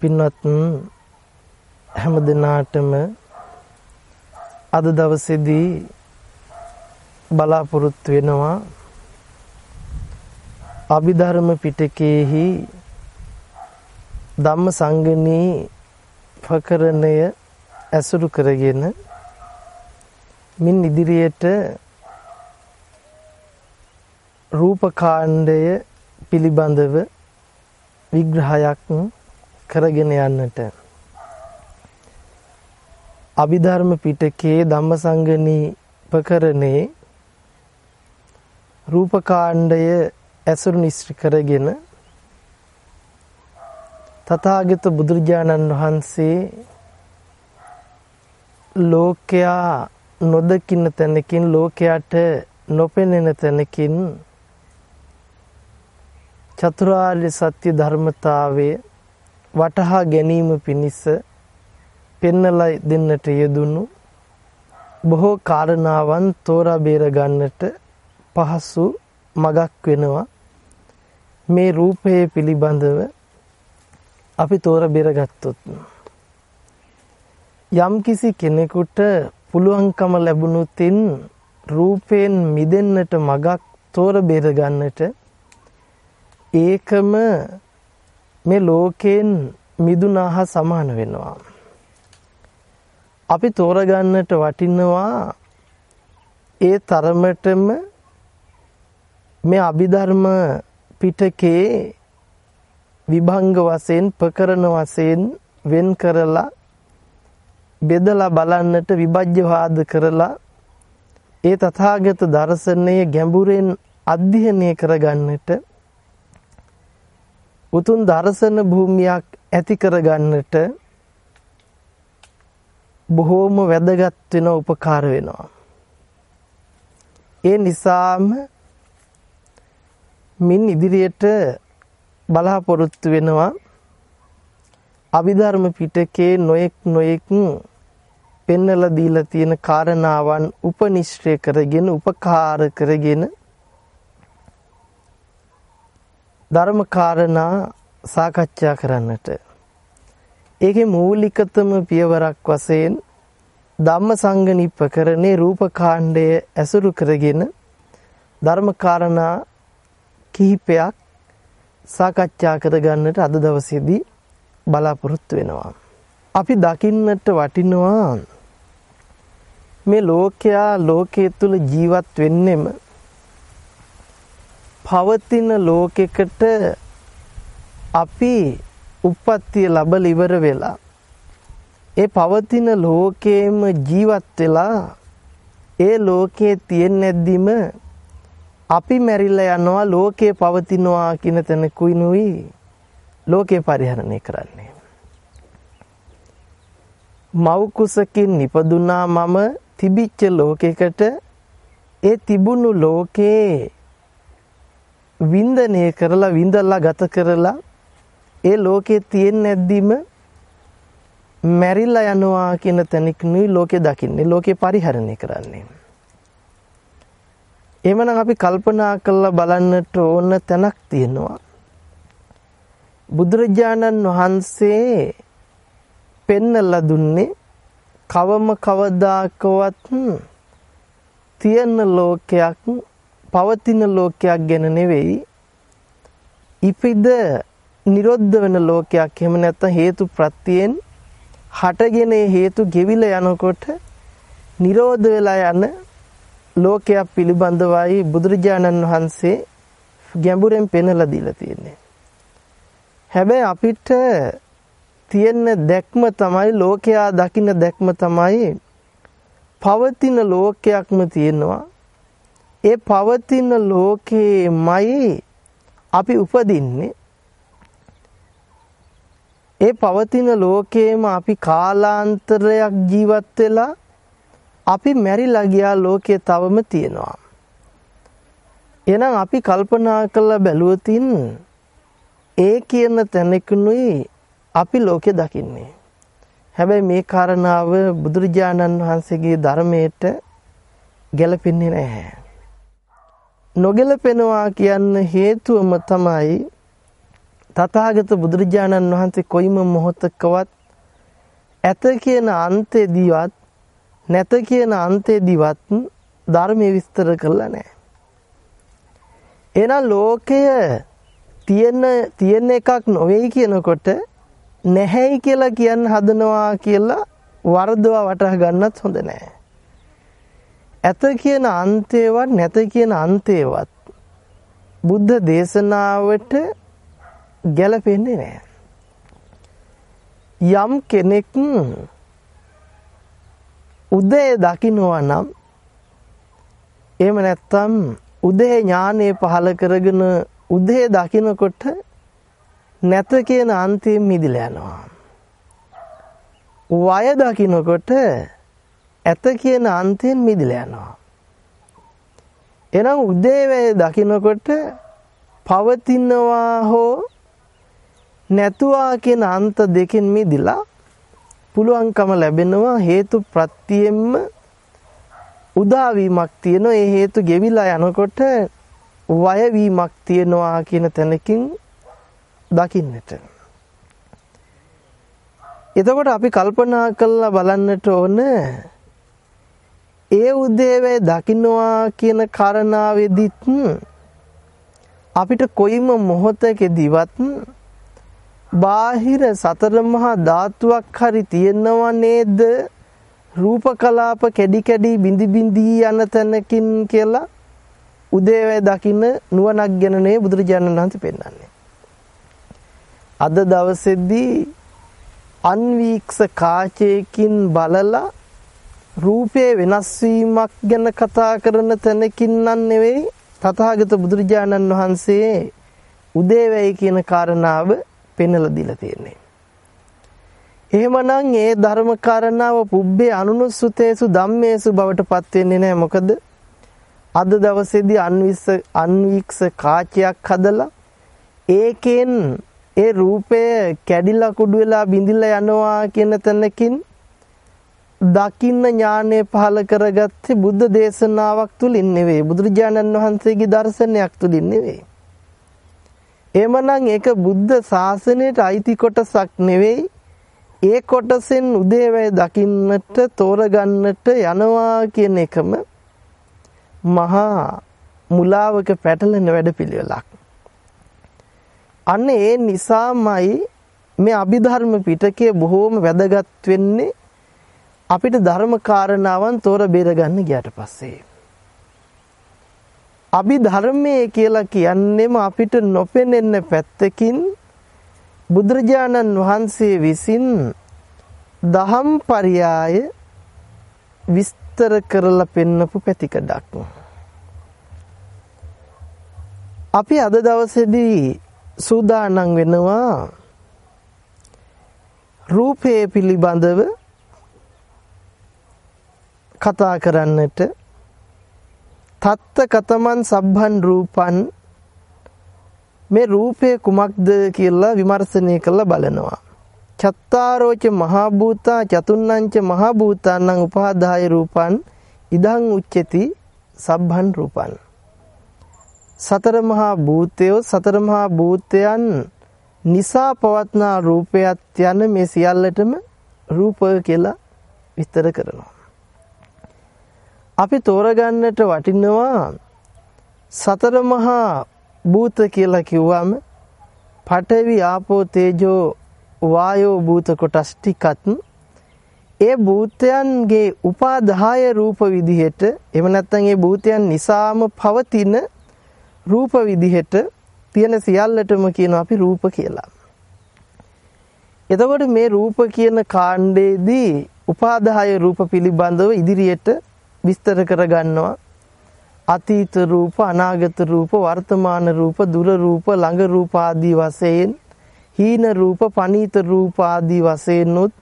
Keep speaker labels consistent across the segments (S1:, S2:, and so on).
S1: පින්වත් හැම දිනාටම අද දවසේදී බලාපොරොත්තු වෙනවා අභිධර්ම පිටකයේහි ධම්ම සංගණී ප්‍රකරණය ඇසුරු කරගෙන මින් ඉදිරියට රූපකාණ්ඩය පිළිබඳව විග්‍රහයක් කරගෙන යන්නට. අභිධර්ම පිටකයේ ධම්මසංගණී ප්‍රකරණේ රූපකාණ්ඩය ඇසුරු නිස්ත්‍රි කරගෙන තථාගත බුදුරජාණන් වහන්සේ ලෝකයා නොදකින්න තැනකින් ලෝකයට නොපෙනෙන තැනකින් චතුරාර්ය සත්‍ය ධර්මතාවය වටහා ගැනීම පිණිස පෙන්නලා දෙන්නට යෙදුණු බොහෝ කාරණාවන් තෝරා බේර ගන්නට පහසු මගක් වෙනවා. මේ රූපය පිළිබඳව අපි තෝරා බේර ගත්තොත් යම් කිසි කෙනෙකුට පුළුවන්කම ලැබුණුතින් රූපයෙන් මිදෙන්නට මගක් තෝර බේර ගන්නට ඒකම මේ ලෝකයෙන් මිදුනා හා සමාන වෙනවා. අපි තෝරගන්නට වටිනවා ඒ තරමටම මේ අභිධර්ම පිටකේ විභංග වශයෙන් ප්‍රකරණ වශයෙන් වෙන් කරලා බෙදලා බලන්නට විභජ්‍යවාද කරලා ඒ තථාගත දර්ශනය ගැඹුරෙන් අධ්‍යයනය කරගන්නට උතුම් දර්ශන භූමියක් ඇති කරගන්නට බොහෝම වැදගත් වෙන උපකාර වෙනවා. ඒ නිසාම මින් ඉදිරියට බලාපොරොත්තු වෙනවා අභිධර්ම පිටකේ නොයෙක් නොයෙක් පෙන්නලා දීලා තියෙන කාරණාවන් උපනිශ්‍රය කරගෙන උපකාර කරගෙන ධර්ම කාරණා සාකච්ඡා කරන්නට ඒකේ මූලිකතම පියවරක් වශයෙන් ධම්ම සංගණිප්පකරණේ රූපකාණ්ඩය ඇසුරු කරගෙන ධර්ම කාරණා කිහිපයක් සාකච්ඡා කරගන්නට අද දවසේදී බලාපොරොත්තු වෙනවා. අපි දකින්නට වටිනවා මේ ලෝකයා ලෝකයේ තුල ජීවත් වෙන්නෙම පවතින ලෝකෙකට අපි උප්පත්තිය ලැබල ඉවර වෙලා ඒ පවතින ලෝකයේම ජීවත් වෙලා ඒ ලෝකයේ තියෙන නැද්දිම අපි මැරිලා යනවා ලෝකේ පවතිනවා කියන තැනකුයිනුයි ලෝකේ පරිහරණය කරන්නේ. මව් කුසකින් නිපදුනා මම තිබිච්ච ලෝකයකට ඒ තිබුණු ලෝකේ වින්දනය කරලා විඳලා ගත කරලා ඒ ලෝකේ තියෙන්නේ නැද්දිම මැරිලා යනවා කියන තැනක නුයි ලෝකේ දකින්නේ ලෝකේ පරිහරණය කරන්නේ. එහෙමනම් අපි කල්පනා කරලා බලන්නට ඕන තැනක් තියෙනවා. බුදුරජාණන් වහන්සේ පෙන්නලා දුන්නේ කවම කවදාකවත් තියෙන ලෝකයක් පවතින ලෝකයක් ගැන නෙවෙයි ඉපිද නිරොද්ධ වෙන ලෝකයක් එහෙම නැත්නම් හේතු ප්‍රත්‍යයෙන් හටගෙන හේතු ගෙවිලා යනකොට නිරෝධ වෙලා යන ලෝකයක් පිළිබඳවයි බුදුරජාණන් වහන්සේ ගැඹුරෙන් පෙන්වලා දීලා තියෙන්නේ. හැබැයි අපිට තියෙන දැක්ම තමයි ලෝකයා දකින්න දැක්ම තමයි පවතින ලෝකයක්ම තියෙනවා. ඒ පවතින ලෝකේමයි අපි උපදින්නේ. ඒ පවතින ලෝකේම අපි කාලාන්තරයක් ජීවත් වෙලා අපි මැරිලා ගියා ලෝකයේ තවම තියෙනවා. එහෙනම් අපි කල්පනා කරලා බැලුවතින් ඒ කියන තැනකුනුයි අපි ලෝකෙ දකින්නේ. හැබැයි මේ කාරණාව බුදුරජාණන් වහන්සේගේ ධර්මයට ගැලපෙන්නේ නැහැ. නොගැලපෙනවා කියන්න හේතුවම තමයි තථාගත බුදුරජාණන් වහන්සේ කොයිම මොහොතකවත් ඇත කියන අන්තයේදීවත් නැත කියන අන්තයේදීවත් ධර්මයේ විස්තර කළා නැහැ. එහෙනම් ලෝකය තියෙන තියෙන එකක් නොවේයි කියනකොට නැහැයි කියලා කියන්න හදනවා කියලා වරදවා වටහා ගන්නත් හොඳ නැහැ. ඇත කියන අන්තේවත් නැත කියන අන්තේවත් බුද්ධ දේශනාවට ගැලපෙන්නේ නැහැ. යම් කෙනෙක් උදේ දකින්නවා නම් එහෙම නැත්නම් උදේ ඥානෙ පහල කරගෙන උදේ දකින්නකොට නැත කියන අන්තිම මිදිලා යනවා. වය දකින්නකොට ඇත කියන අන්තයෙන් මිදිලා යනවා. එහෙනම් උදේවැය දකින්නකොට පවතිනවා හෝ නැතුවා කියන අන්ත දෙකෙන් මිදිලා පුළුවන්කම ලැබෙනවා හේතු ප්‍රත්‍යෙම්ම උදාවීමක් තියෙනවා ඒ හේතු ගෙවිලා යනකොට වය වීමක් තියෙනවා කියන තැනකින් දකින්නට. එතකොට අපි කල්පනා කරලා බලන්නට ඕන ඒ උදේවේ දකින්නවා කියන කාරණාවෙදිත් අපිට කොයිම මොහොතකදීවත් බාහිර සතර මහා ධාතුවක් හරි තියෙනව නේද රූප කලාප කැඩි කැඩි බිඳි බිඳි යන තැනකින් කියලා උදේවැය දකින්න නුවණක් ගැන නේ බුදුරජාණන් වහන්සේ පෙන්වන්නේ. අද දවසේදී අන්වීක්ෂ කාචයකින් බලලා රූපේ වෙනස් වීමක් ගැන කතා කරන තැනකින් නම් නෙවෙයි තථාගත බුදුරජාණන් වහන්සේ උදේවැය කියන කාරණාව පෙන්වලා දීලා තියෙන්නේ. එහෙමනම් ඒ ධර්ම කාරණාව පුබ්බේ අනුනුසුතේසු ධම්මේසු බවට පත් වෙන්නේ නැහැ. මොකද අද දවසේදී අන්විස අන්වීක්ෂ කාචයක් හදලා ඒකෙන් ඒ රූපය කැඩිලා කුඩු වෙලා බිඳිලා යනවා කියන තැනකින් දකින්න ඥානය පහල කරගත්තේ බුද්ධ දේශනාවක් තුලින් නෙවෙයි බුදුරජාණන් වහන්සේගේ දර්ශනයක් තුලින් නෙවෙයි එමනම් ඒක බුද්ධ ශාසනයට අයිති කොටසක් නෙවෙයි ඒ කොටසෙන් උදේවැය දකින්නට තෝරගන්නට යනවා කියන එකම මහා මුලාවක පැටලෙන වැඩපිළිවෙලක්. අන්න ඒ නිසාමයි මේ අභිධර්ම පිටකය බොහෝම වැදගත් වෙන්නේ අපිට ධර්ම කාරණාවන් තෝර බේර ගන්න ගියට පස්සේ. අභිධර්මයේ කියලා කියන්නේම අපිට නොපෙනෙන පැත්තකින් බුදුරජාණන් වහන්සේ විසින් දහම් පරයය විස්තර කරලා පෙන්නපු පැතිකඩක්. අපි අද දවසේදී සූදානම් වෙනවා රූපය පිළිබඳව කතා කරන්නට තත්ත කතමන් සබ්බන් රූපන් මේ රූපය කුමක්ද කියලා විමර්ශනය කරලා බලනවා. චත්තාරෝච මහා භූතා චතුන්නංච මහා භූතානං උපාදාය රූපන් ඉදං උච්චති සබ්බන් රූපන්. සතර මහා භූතයෝ සතර මහා භූතයන් නිසා පවත්නා රූපයත් යන මේ සියල්ලටම රූප කියලා විස්තර කරනවා. අපි තෝරගන්නට වටිනවා සතර මහා භූත කියලා කිව්වම පඨවි ආපෝ තේජෝ වායෝ භූත කොටස් ටිකත් ඒ භූතයන්ගේ උපාදාය රූප විදිහට එහෙම නැත්නම් ඒ භූතයන් නිසාම පවතින රූප විදිහට තියෙන සියල්ලටම කියනවා අපි රූප කියලා. එතකොට මේ රූප කියන කාණ්ඩේදී උපාදාය රූප පිළිබඳව ඉදිරියට විස්තර කරගන්නවා. අතීත රූප, අනාගත රූප, වර්තමාන රූප, දුර රූප, ළඟ රූප ආදී වශයෙන් හීන රූප, පනීත රූප ආදී වශයෙන් උත්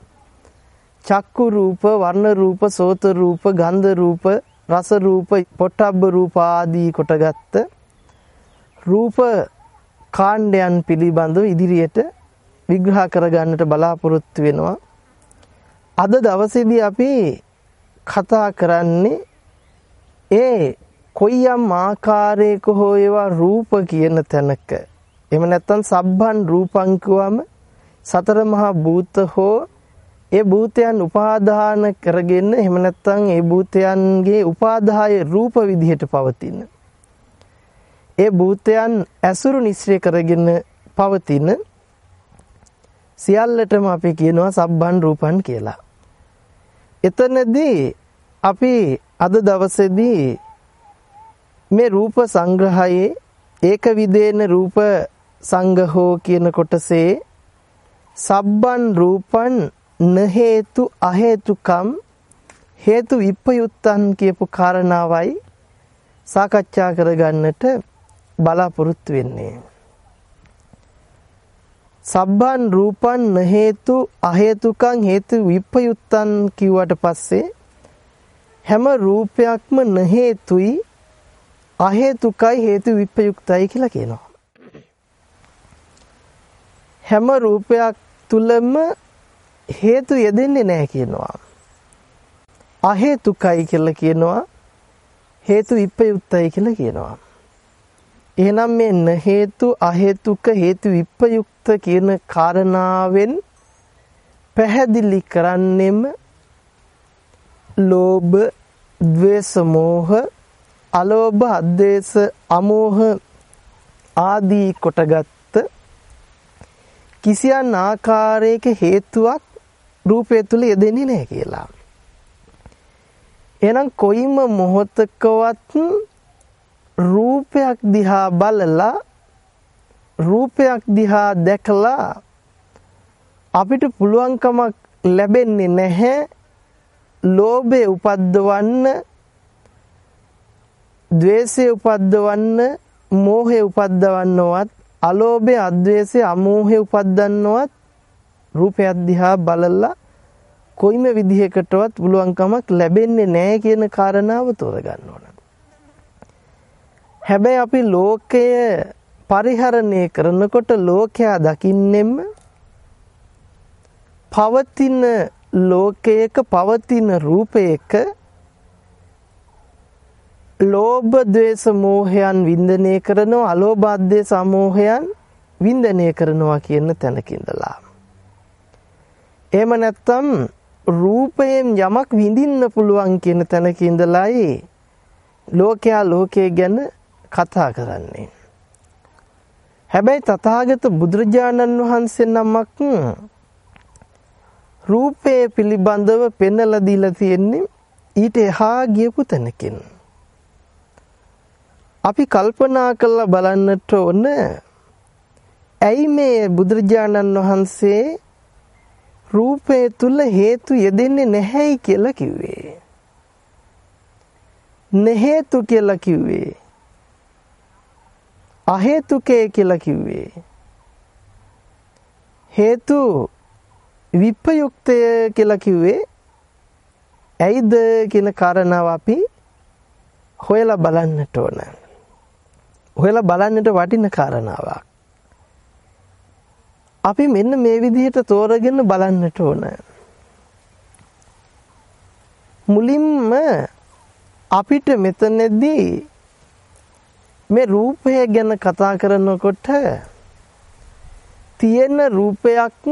S1: චක්කු රූප, වර්ණ රූප, සෝත රූප, ගන්ධ රූප, රස රූප, පොට්ටබ්බ රූප ආදී කොටගත්ත රූප කාණ්ඩයන් පිළිබඳව ඉදිරියට විග්‍රහ කරගන්නට බලාපොරොත්තු වෙනවා. අද දවසේදී අපි කතා කරන්නේ ඒ කොයියම් ආකාරයක හෝ ඒවා රූප කියන තැනක එහෙම නැත්නම් සබ්බන් රූපං කියවම සතර මහා භූත හෝ ඒ භූතයන් උපාදාන කරගෙන එහෙම නැත්නම් ඒ භූතයන්ගේ උපාදාය රූප විදිහට පවතින ඒ භූතයන් ඇසුරු නිස්සය කරගෙන පවතින සියල්ලටම අපි කියනවා සබ්බන් රූපන් කියලා. එතනදී අපි අද දවසේදී මේ රූප සංග්‍රහයේ ඒක විදේන රූප සංගහෝ කියන කොටසේ සබ්බන් රූපන් න හේතු අහේතුකම් හේතු විප්පයුත්තන් කියපු කාරණාවයි සාකච්ඡා කරගන්නට බලාපොරොත්තු වෙන්නේ. සබ්බන් රූපන් න හේතු අහේතුකං හේතු විප්පයුත්තන් කිව්වට පස්සේ හැම රූපයක්ම න හේතුයි අහේතුකයි හේතු විප්පයුක්තයි කියලා කියනවා. හැම රූපයක් තුලම හේතු යෙදෙන්නේ නැහැ කියනවා. අහේතුකයි කියලා කියනවා. හේතු විප්පයුක්තයි කියලා කියනවා. එහෙනම් මේ න හේතු අහේතුක හේතු විප්පයුක්ත කියන කාරණාවෙන් පැහැදිලි කරන්නෙම ලෝභ, ද්වේෂ, මෝහ, අලෝභ, අද්වේෂ, අමෝහ ආදී කොටගත් කිසියම් ආකාරයක හේතුවක් රූපය තුල යෙදෙන්නේ නැහැ කියලා. එහෙනම් කොයිම මොහොතකවත් රූපයක් දිහා බලලා රූපයක් දිහා දැකලා අපිට පුළුවන්කමක් ලැබෙන්නේ නැහැ ලෝභය උපද්දවන්න ද්වේෂය උපද්දවන්න මෝහය උපද්දවන්නවත් අලෝභය අද්වේෂය අමෝහය උපද්දන්නවත් රූපයක් දිහා බලලා කොයිම විදිහකටවත් පුළුවන්කමක් ලැබෙන්නේ නැහැ කියන කාරණාව තෝරගන්න ඕන. හැබැයි අපි ලෝකය පරිහරණය කරනකොට ලෝකයා දකින්නෙම පවතින ලෝකයක පවතින රූපයක ලෝභ ද්වේෂ මෝහයන් වින්දනය කරනවා අලෝභ ද්වේෂ සමෝහයන් වින්දනය කරනවා කියන තැනක ඉඳලා. එහෙම නැත්නම් රූපයෙන් යමක් විඳින්න පුළුවන් කියන තැනක ඉඳලායි ලෝකයා ලෝකයේ ගැන කතා කරන්නේ. හැබැයි තථාගත බුදුරජාණන් වහන්සේ නමක් රූපය පිළිබඳව පෙන්වලා දීලා තියෙන්නේ ඊට එහා ගියපු තැනකින්. අපි කල්පනා කරලා බලන්නට ඕන ඇයි මේ බුදුරජාණන් වහන්සේ රූපය තුල හේතු යෙදෙන්නේ නැහැයි කියලා කිව්වේ. නැහේතු කියලා කිව්වේ. අහේතුකේ කියලා කිව්වේ. හේතු විප්‍රයුක්තය කියලා කිව්වේ ඇයිද කියන කාරණාව අපි හොයලා බලන්නට ඕන. හොයලා බලන්නට වටින කාරණාවක්. අපි මෙන්න මේ විදිහට තෝරගෙන බලන්නට ඕන. මුලින්ම අපිට මෙතනදී මේ රූපය ගැන කතා කරනකොට තියෙන රූපයක්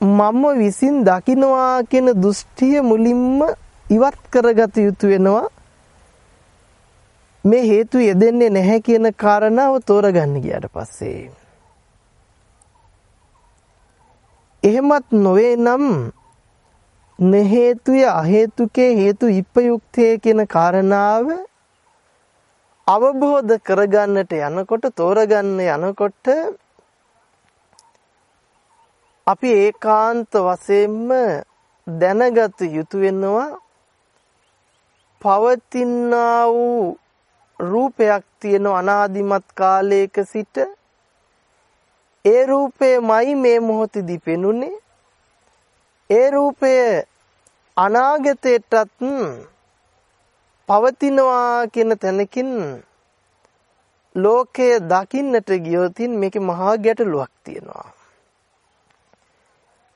S1: මම විසින් දකින්නවා කියන දෘෂ්ටිය මුලින්ම ඉවත් කරගත යුතු වෙනවා. මේ හේතු යෙදෙන්නේ නැහැ කියන කාරණාව තෝරගන්න ගියාට පස්සේ. එහෙමත් නොවේ නම් නහේතුය අහේතුකේ හේතු ඉපයුක්තේ කියන කාරණාව අවබෝධ කරගන්නට යනකොට තෝරගන්න යනකොට අපි ඒකාන්ත වශයෙන්ම දැනගත යුතු වෙනවා. පවතිනා වූ රූපයක් තියෙන අනාදිමත් කාලයක සිට ඒ රූපයමයි මේ මොහොතේදී පෙනුනේ ඒ රූපය අනාගතයටත් පවතිනවා කියන තැනකින් ලෝකය දකින්නට ගියොතින් මේකේ මහා ගැටලුවක් තියෙනවා.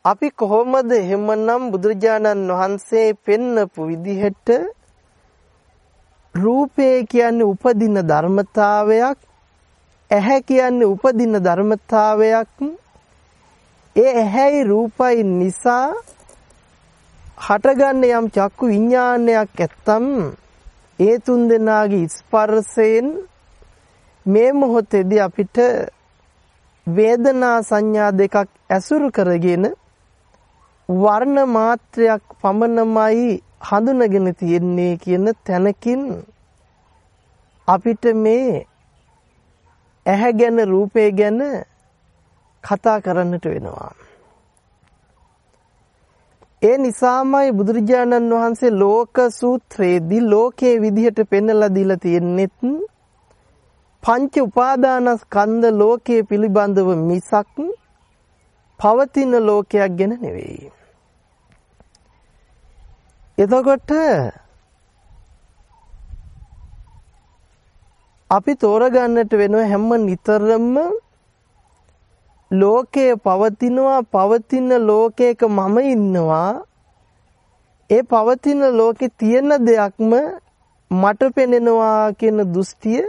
S1: අපි කොහොමද එහෙමනම් බුදුරජාණන් වහන්සේ පෙන්නපු විදිහට රූපය කියන්නේ උපදින ධර්මතාවයක් ඇහැ කියන්නේ උපදින ධර්මතාවයක් ඒ ඇහැයි රූපයි නිසා හටගන්න යම් චක්කු විඥානයක් ඇත්තම් ඒ තුන් දෙනාගේ ස්පර්ශයෙන් මේ මොහොතේදී අපිට වේදනා සංඥා දෙකක් ඇසුරු කරගෙන වර්ණ මාත්‍රයක් පමණමයි හඳුනගෙන තියෙන්නේ කියන තැනකින් අපිට මේ ඇහැ ගැන රූපේ ගැන කතා කරන්නට වෙනවා. ඒ නිසාමයි බුදුරජාණන් වහන්සේ ලෝක සූත්‍රයේදී ලෝකයේ විදිහට පෙන්වලා දීලා තියෙන්නේත් පංච උපාදානස්කන්ධ ලෝකයේ පිළිබඳව මිසක් පවතින ලෝකයක් ගැන නෙවෙයි. එතකොට අපි තෝරගන්නට වෙනවා හැම නිතරම ලෝකයේ පවතිනවා පවතින ලෝකයක මම ඉන්නවා ඒ පවතින ලෝකේ තියෙන දෙයක්ම මට පෙනෙනවා කියන දෘෂ්ටිය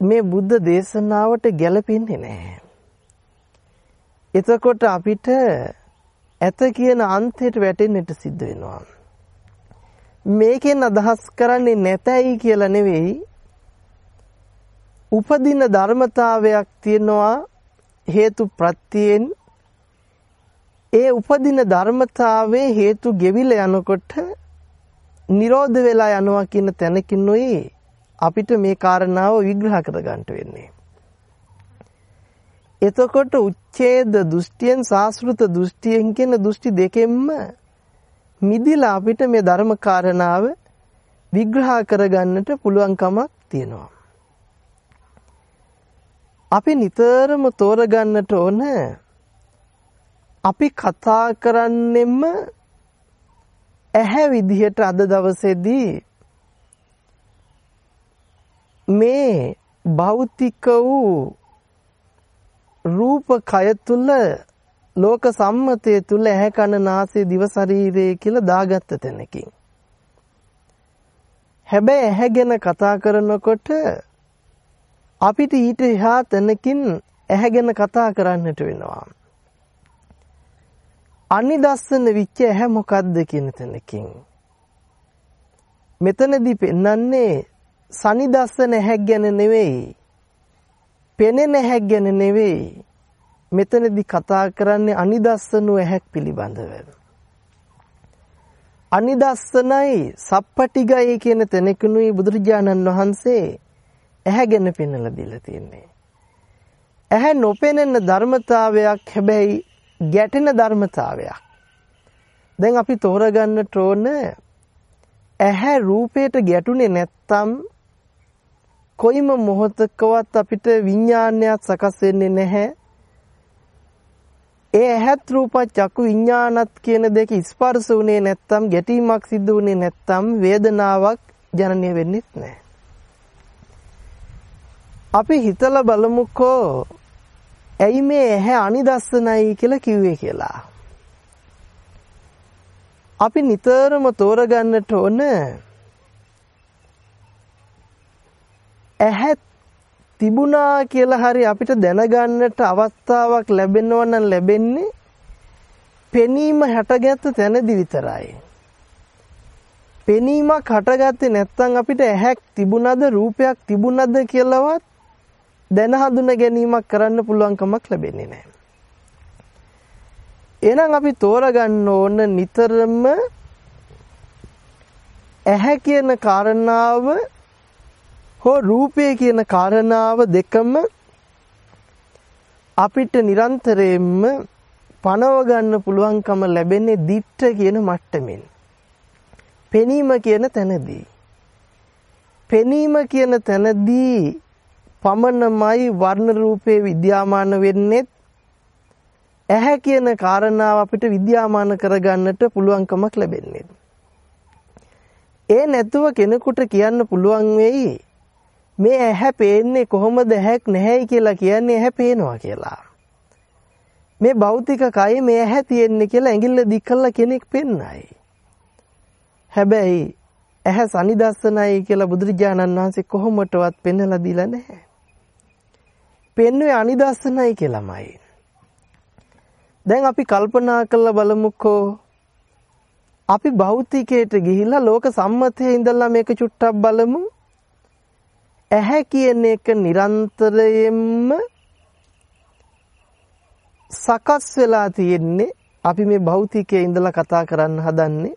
S1: මේ බුද්ධ දේශනාවට ගැලපෙන්නේ නැහැ. එතකොට අපිට ඇත කියන අන්තයට වැටෙන්නට සිද්ධ වෙනවා. මේකෙන් අදහස් කරන්නේ නැතයි කියලා නෙවෙයි උපදින ධර්මතාවයක් තියෙනවා හේතු ප්‍රත්‍යයෙන් ඒ උපදින ධර්මතාවයේ හේතු ගෙවිල යනකොට නිරෝධ වෙලා යනවා කියන තැනකින් අපිට මේ කාරණාව විග්‍රහ කර ගන්නට වෙන්නේ. එතකොට උච්ඡේද දෘෂ්ටියෙන් සාස්ෘත දෘෂ්ටියෙන් කියන දෘෂ්ටි දෙකෙන්ම මිදිලා අපිට මේ ධර්ම කාරණාව විග්‍රහ කරගන්නට පුළුවන්කමක් තියෙනවා. අපි නිතරම තෝරගන්නට ඕන. අපි කතා කරන්නෙම ඇහැ විදිහට අද දවසේදී. මේ භෞතික වූ රූප කය තුල ලෝක සම්මතය තුල ඇහැ කන නාසය දිව ශරීරය කියලා දාගත්ත තැනකින්. හැබැයි ඇහැ ගැන කතා කරනකොට අපිට ඊට එහා තැනකින් ඇහැ ගැන කතා කරන්නට වෙනවා. අනිදස්සන විච්ච ඇහැ මොකද්ද කියන තැනකින්. මෙතනදී පෙන්වන්නේ සනිදස්සන ඇහැ ගැන නෙවෙයි. පෙනෙන ඇහැක් ගැන නෙවෙයි. මෙතනදී කතා කරන්නේ අනිදස්සනු ඇහැක් පිළිබඳව. අනිදස්සනයි සප්පටිගයි කියන තැනකනුයි බුදුරජාණන් වහන්සේ ඇහැ ගැන පෙන්වලා දීලා තියෙන්නේ. ඇහැ නොපෙනෙන ධර්මතාවයක් හැබැයි ගැටෙන ධර්මතාවයක්. දැන් අපි තෝරගන්නට ඕන ඇහැ රූපයට ගැටුනේ නැත්තම් කොයිම මොහොතකවත් අපිට විඥානයක් සකස් වෙන්නේ නැහැ. ඒ ඇහත් රූප චක්කු විඥානත් කියන දෙක ස්පර්ශ වුණේ නැත්තම් ගැටීමක් සිද්ධ වුණේ නැත්තම් වේදනාවක් ජනනය වෙන්නේ නැහැ. අපි හිතලා බලමුකෝ ඇයි මේ ඇහැ අනිදස්සනයි කියලා කිව්වේ කියලා. අපි නිතරම තෝරගන්නට ඕන ඇහැ තිබුණා කියලා හරි අපිට දැනගන්නට අවස්ථාවක් ලැබෙනවා නම් ලැබෙන්නේ පෙනීම හැටගත්ත තැනදි විතරයි. පෙනීමක් හටගත්තේ නැත්නම් අපිට ඇහැක් තිබුණද රූපයක් තිබුණද කියලාවත් දැන හඳුන ගැනීමක් කරන්න පුළුවන්කමක් ලැබෙන්නේ නැහැ. එහෙනම් අපි තෝරගන්න ඕන නිතරම ඇහැ කියන කාරණාව හෝ රූපය කියන කාරණාව දෙකම අපිට නිරන්තරයෙන්ම පනව ගන්න පුළුවන්කම ලැබෙන්නේ දිට්ඨ කියන මට්ටමින්. පෙනීම කියන තැනදී. පෙනීම කියන තැනදී පමණමයි වර්ණ රූපේ විද්‍යාමාන වෙන්නේ ඇහැ කියන කාරණාව අපිට විද්‍යාමාන කරගන්නට පුළුවන්කමක් ලැබෙන්නේ. ඒ නැතුව කෙනෙකුට කියන්න පුළුවන් වෙයි මේ ඇහැ පේන්නේ කොහොමද ඇහැක් නැහැයි කියලා කියන්නේ ඇහැ පේනවා කියලා. මේ භෞතික කය මේ ඇහැ තියෙන්නේ කියලා ඇඟිල්ල දික් කළා කෙනෙක් පෙන්නයි. හැබැයි ඇහැ සනිදස්සනයි කියලා බුදුරජාණන් වහන්සේ කොහොමටවත් පෙන්වලා දීලා නැහැ. පෙන්වන්නේ අනිදස්සනයි කියලාමයි. දැන් අපි කල්පනා කරලා බලමුකෝ අපි භෞතිකයට ගිහිල්ලා ලෝක සම්මතයේ ඉඳලා මේක චුට්ටක් බලමු. ඇහැ කියන එක නිරන්තරයෙන්ම සකස් වෙලා තියෙන්නේ අපි මේ භෞතිකයේ ඉඳලා කතා කරන්න හදන්නේ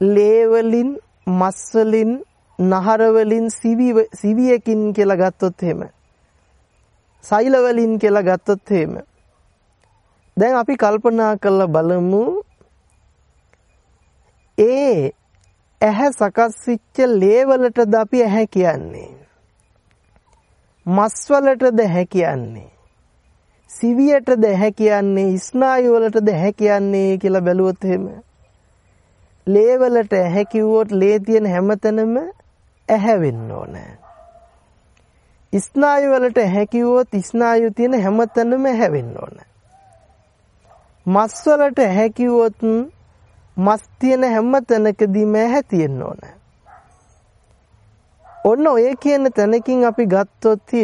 S1: ලේ වලින් මස් වලින් නහර වලින් සිවියකින් කියලා ගත්තොත් එහෙම සෛල වලින් කියලා ගත්තොත් එහෙම. දැන් අපි කල්පනා කරලා බලමු. ඒ ඇහැ සකස් වෙච්ච ලේ වලටද අපි ඇහැ කියන්නේ? මස් වලටද ඇහැ කියන්නේ? සිවියටද ඇහැ කියන්නේ? ස්නායු වලටද ඇහැ කියන්නේ කියලා බැලුවොත් එහෙම. ලේ වලට ඇහැ කිව්වොත් ලේ තියෙන හැමතැනම ඇහැ වෙන්න ඕනේ. ස්නායු වලට ඇහැ කිව්වොත් ස්නායු තියෙන හැමතැනම ඇහැ වෙන්න ඕනේ මස් වලට ඇහැ කිව්වොත් මස් තියෙන හැම තැනකදීම ඇහැ තියෙන්න ඕන. ඔන්න ඔය කියන තැනකින් අපි ගත්තොත්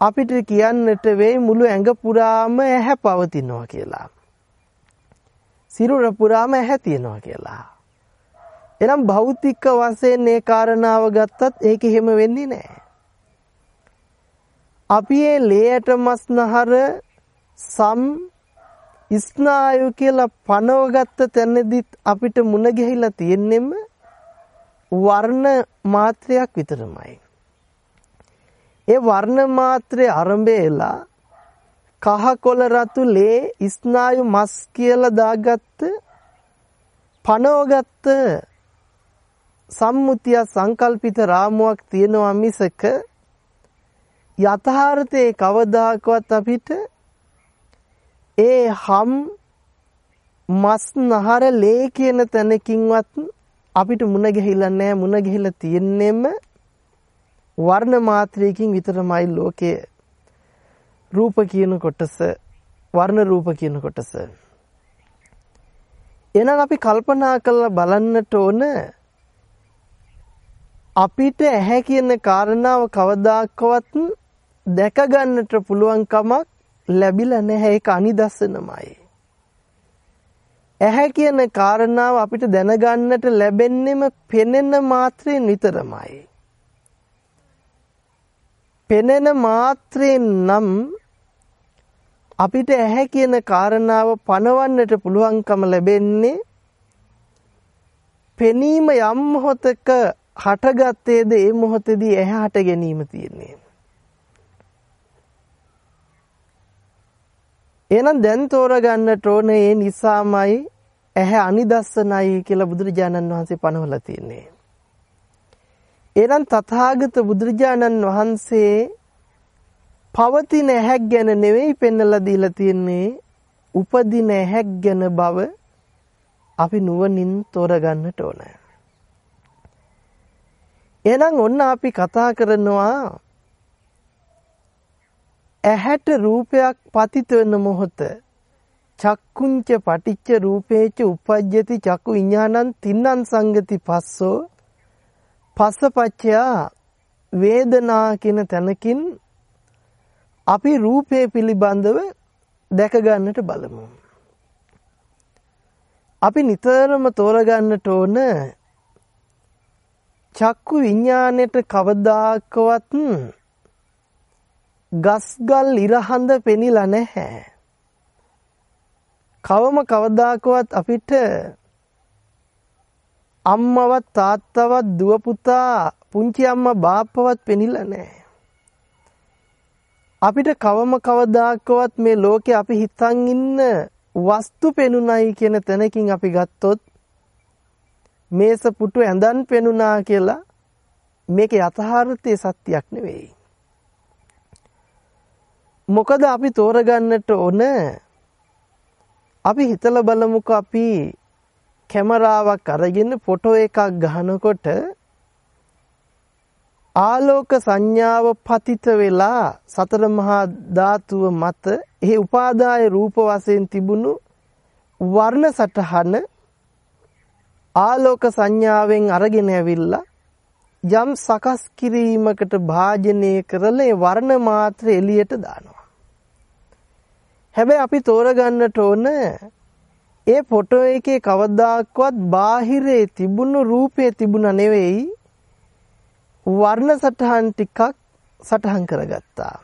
S1: අපිට කියන්නට වෙයි මුළු ඇඟ පුරාම ඇහැ පවතිනවා කියලා. සිරුර පුරාම ඇහැ තියෙනවා කියලා. එනම් භෞතික වශයෙන් මේ කාරණාව ගත්තත් ඒක එහෙම වෙන්නේ නැහැ. අපි මේ ලේයට මස්නහර සම් ස්නායු කියලා පනවගත්ත තැනදිත් අපිට මුණ ගැහිලා තියෙන්නෙම වර්ණ මාත්‍රයක් විතරමයි. ඒ වර්ණ මාත්‍රේ ආරම්භයලා කහ කොළ රතු ලේ ස්නායු මස් කියලා දාගත්ත පනවගත්ත සම්මුතිය සංකල්පිත රාමුවක් තියෙනවා මිසක යථාර්ථයේ කවදාකවත් අපිට ඒ හම් මස් නහර ලේ කියන තැනකින්වත් අපිට මුණ ගැහිලා නැහැ මුණ ගැහිලා තියෙන්නෙම වර්ණ මාත්‍රයකින් විතරමයි ලෝකයේ රූප කියන කොටස වර්ණ රූප කියන කොටස. එහෙනම් අපි කල්පනා කරලා බලන්නට ඕන අපිට ඇහැ කියන කාරණාව කවදාකවත් දැක ගන්නට පුළුවන් කමක් ලැබිලා නැහැ ඒක අනිදස්සනමයි. ඇහැ කියන කාරණාව අපිට දැනගන්නට ලැබෙන්නෙම පෙනෙන මාත්‍රයෙන් විතරමයි. පෙනෙන මාත්‍රයෙන් නම් අපිට ඇහැ කියන කාරණාව පනවන්නට පුළුවන්කම ලැබෙන්නේ පෙනීම යම් මොහොතක හටගත්තේද ඒ මොහොතේදී ඇහැ හට ගැනීම තියෙන්නේ. එහෙනම් දැන් තෝරගන්නට ඕනේ ඒ නිසාමයි ඇහැ අනිදස්සනයි කියලා බුදුරජාණන් වහන්සේ පනවලා තියෙන්නේ. එහෙනම් තථාගත බුදුරජාණන් වහන්සේ පවතින ඇහැක් ගැන නෙවෙයි පෙන්වලා දීලා තියෙන්නේ උපදින ඇහැක් ගැන බව අපි නුවණින් තෝරගන්නට ඕන. එහෙනම් ඔන්න අපි කතා කරනවා ඇහැට රූපයක් පතිත වෙන මොහොත චක්කුංච පටිච්ච රූපේච උපජ්ජති චක්කු විඥානං තින්නං සංගති පස්සෝ පස්සපච්චයා වේදනා කියන තැනකින් අපි රූපේ පිළිබඳව දැක ගන්නට බලමු. අපි නිතරම තෝරගන්නට ඕන චක්කු විඥාණයට කවදාකවත් ගස්ගල් ඉරහඳ පෙනිලා නැහැ. කවම කවදාකවත් අපිට අම්මවත් තාත්තවත් දුව පුතා පුංචි අම්මා බාප්පවත් පෙනිලා නැහැ. අපිට කවම කවදාකවත් මේ ලෝකේ අපි හිතන් ඉන්න වස්තු පෙනුනයි කියන තැනකින් අපි ගත්තොත් මේස පුටු ඇඳන් පෙනුනා කියලා මේකේ යථාර්ථයේ සත්‍යයක් නෙවෙයි. මොකද අපි තෝරගන්නට ඕන අපි හිතලා බලමුකෝ අපි කැමරාවක් අරගෙන ෆොටෝ එකක් ගන්නකොට ආලෝක සංඥාව පතිත වෙලා සතර මහා ධාතුව මත එහි උපාදාය රූප වශයෙන් තිබුණු වර්ණ සටහන ආලෝක සංඥාවෙන් අරගෙන ඇවිල්ලා යම් සකස් කිරීමකට භාජනය කරලා ඒ වර්ණ මාත්‍ර එළියට දානවා. හැබැයි අපි තෝරගන්නට ඕන ඒ ෆොටෝ එකේ කවදාක්වත් බාහිරේ තිබුණු රූපේ තිබුණා නෙවෙයි වර්ණ සටහන් ටිකක් සටහන් කරගත්තා.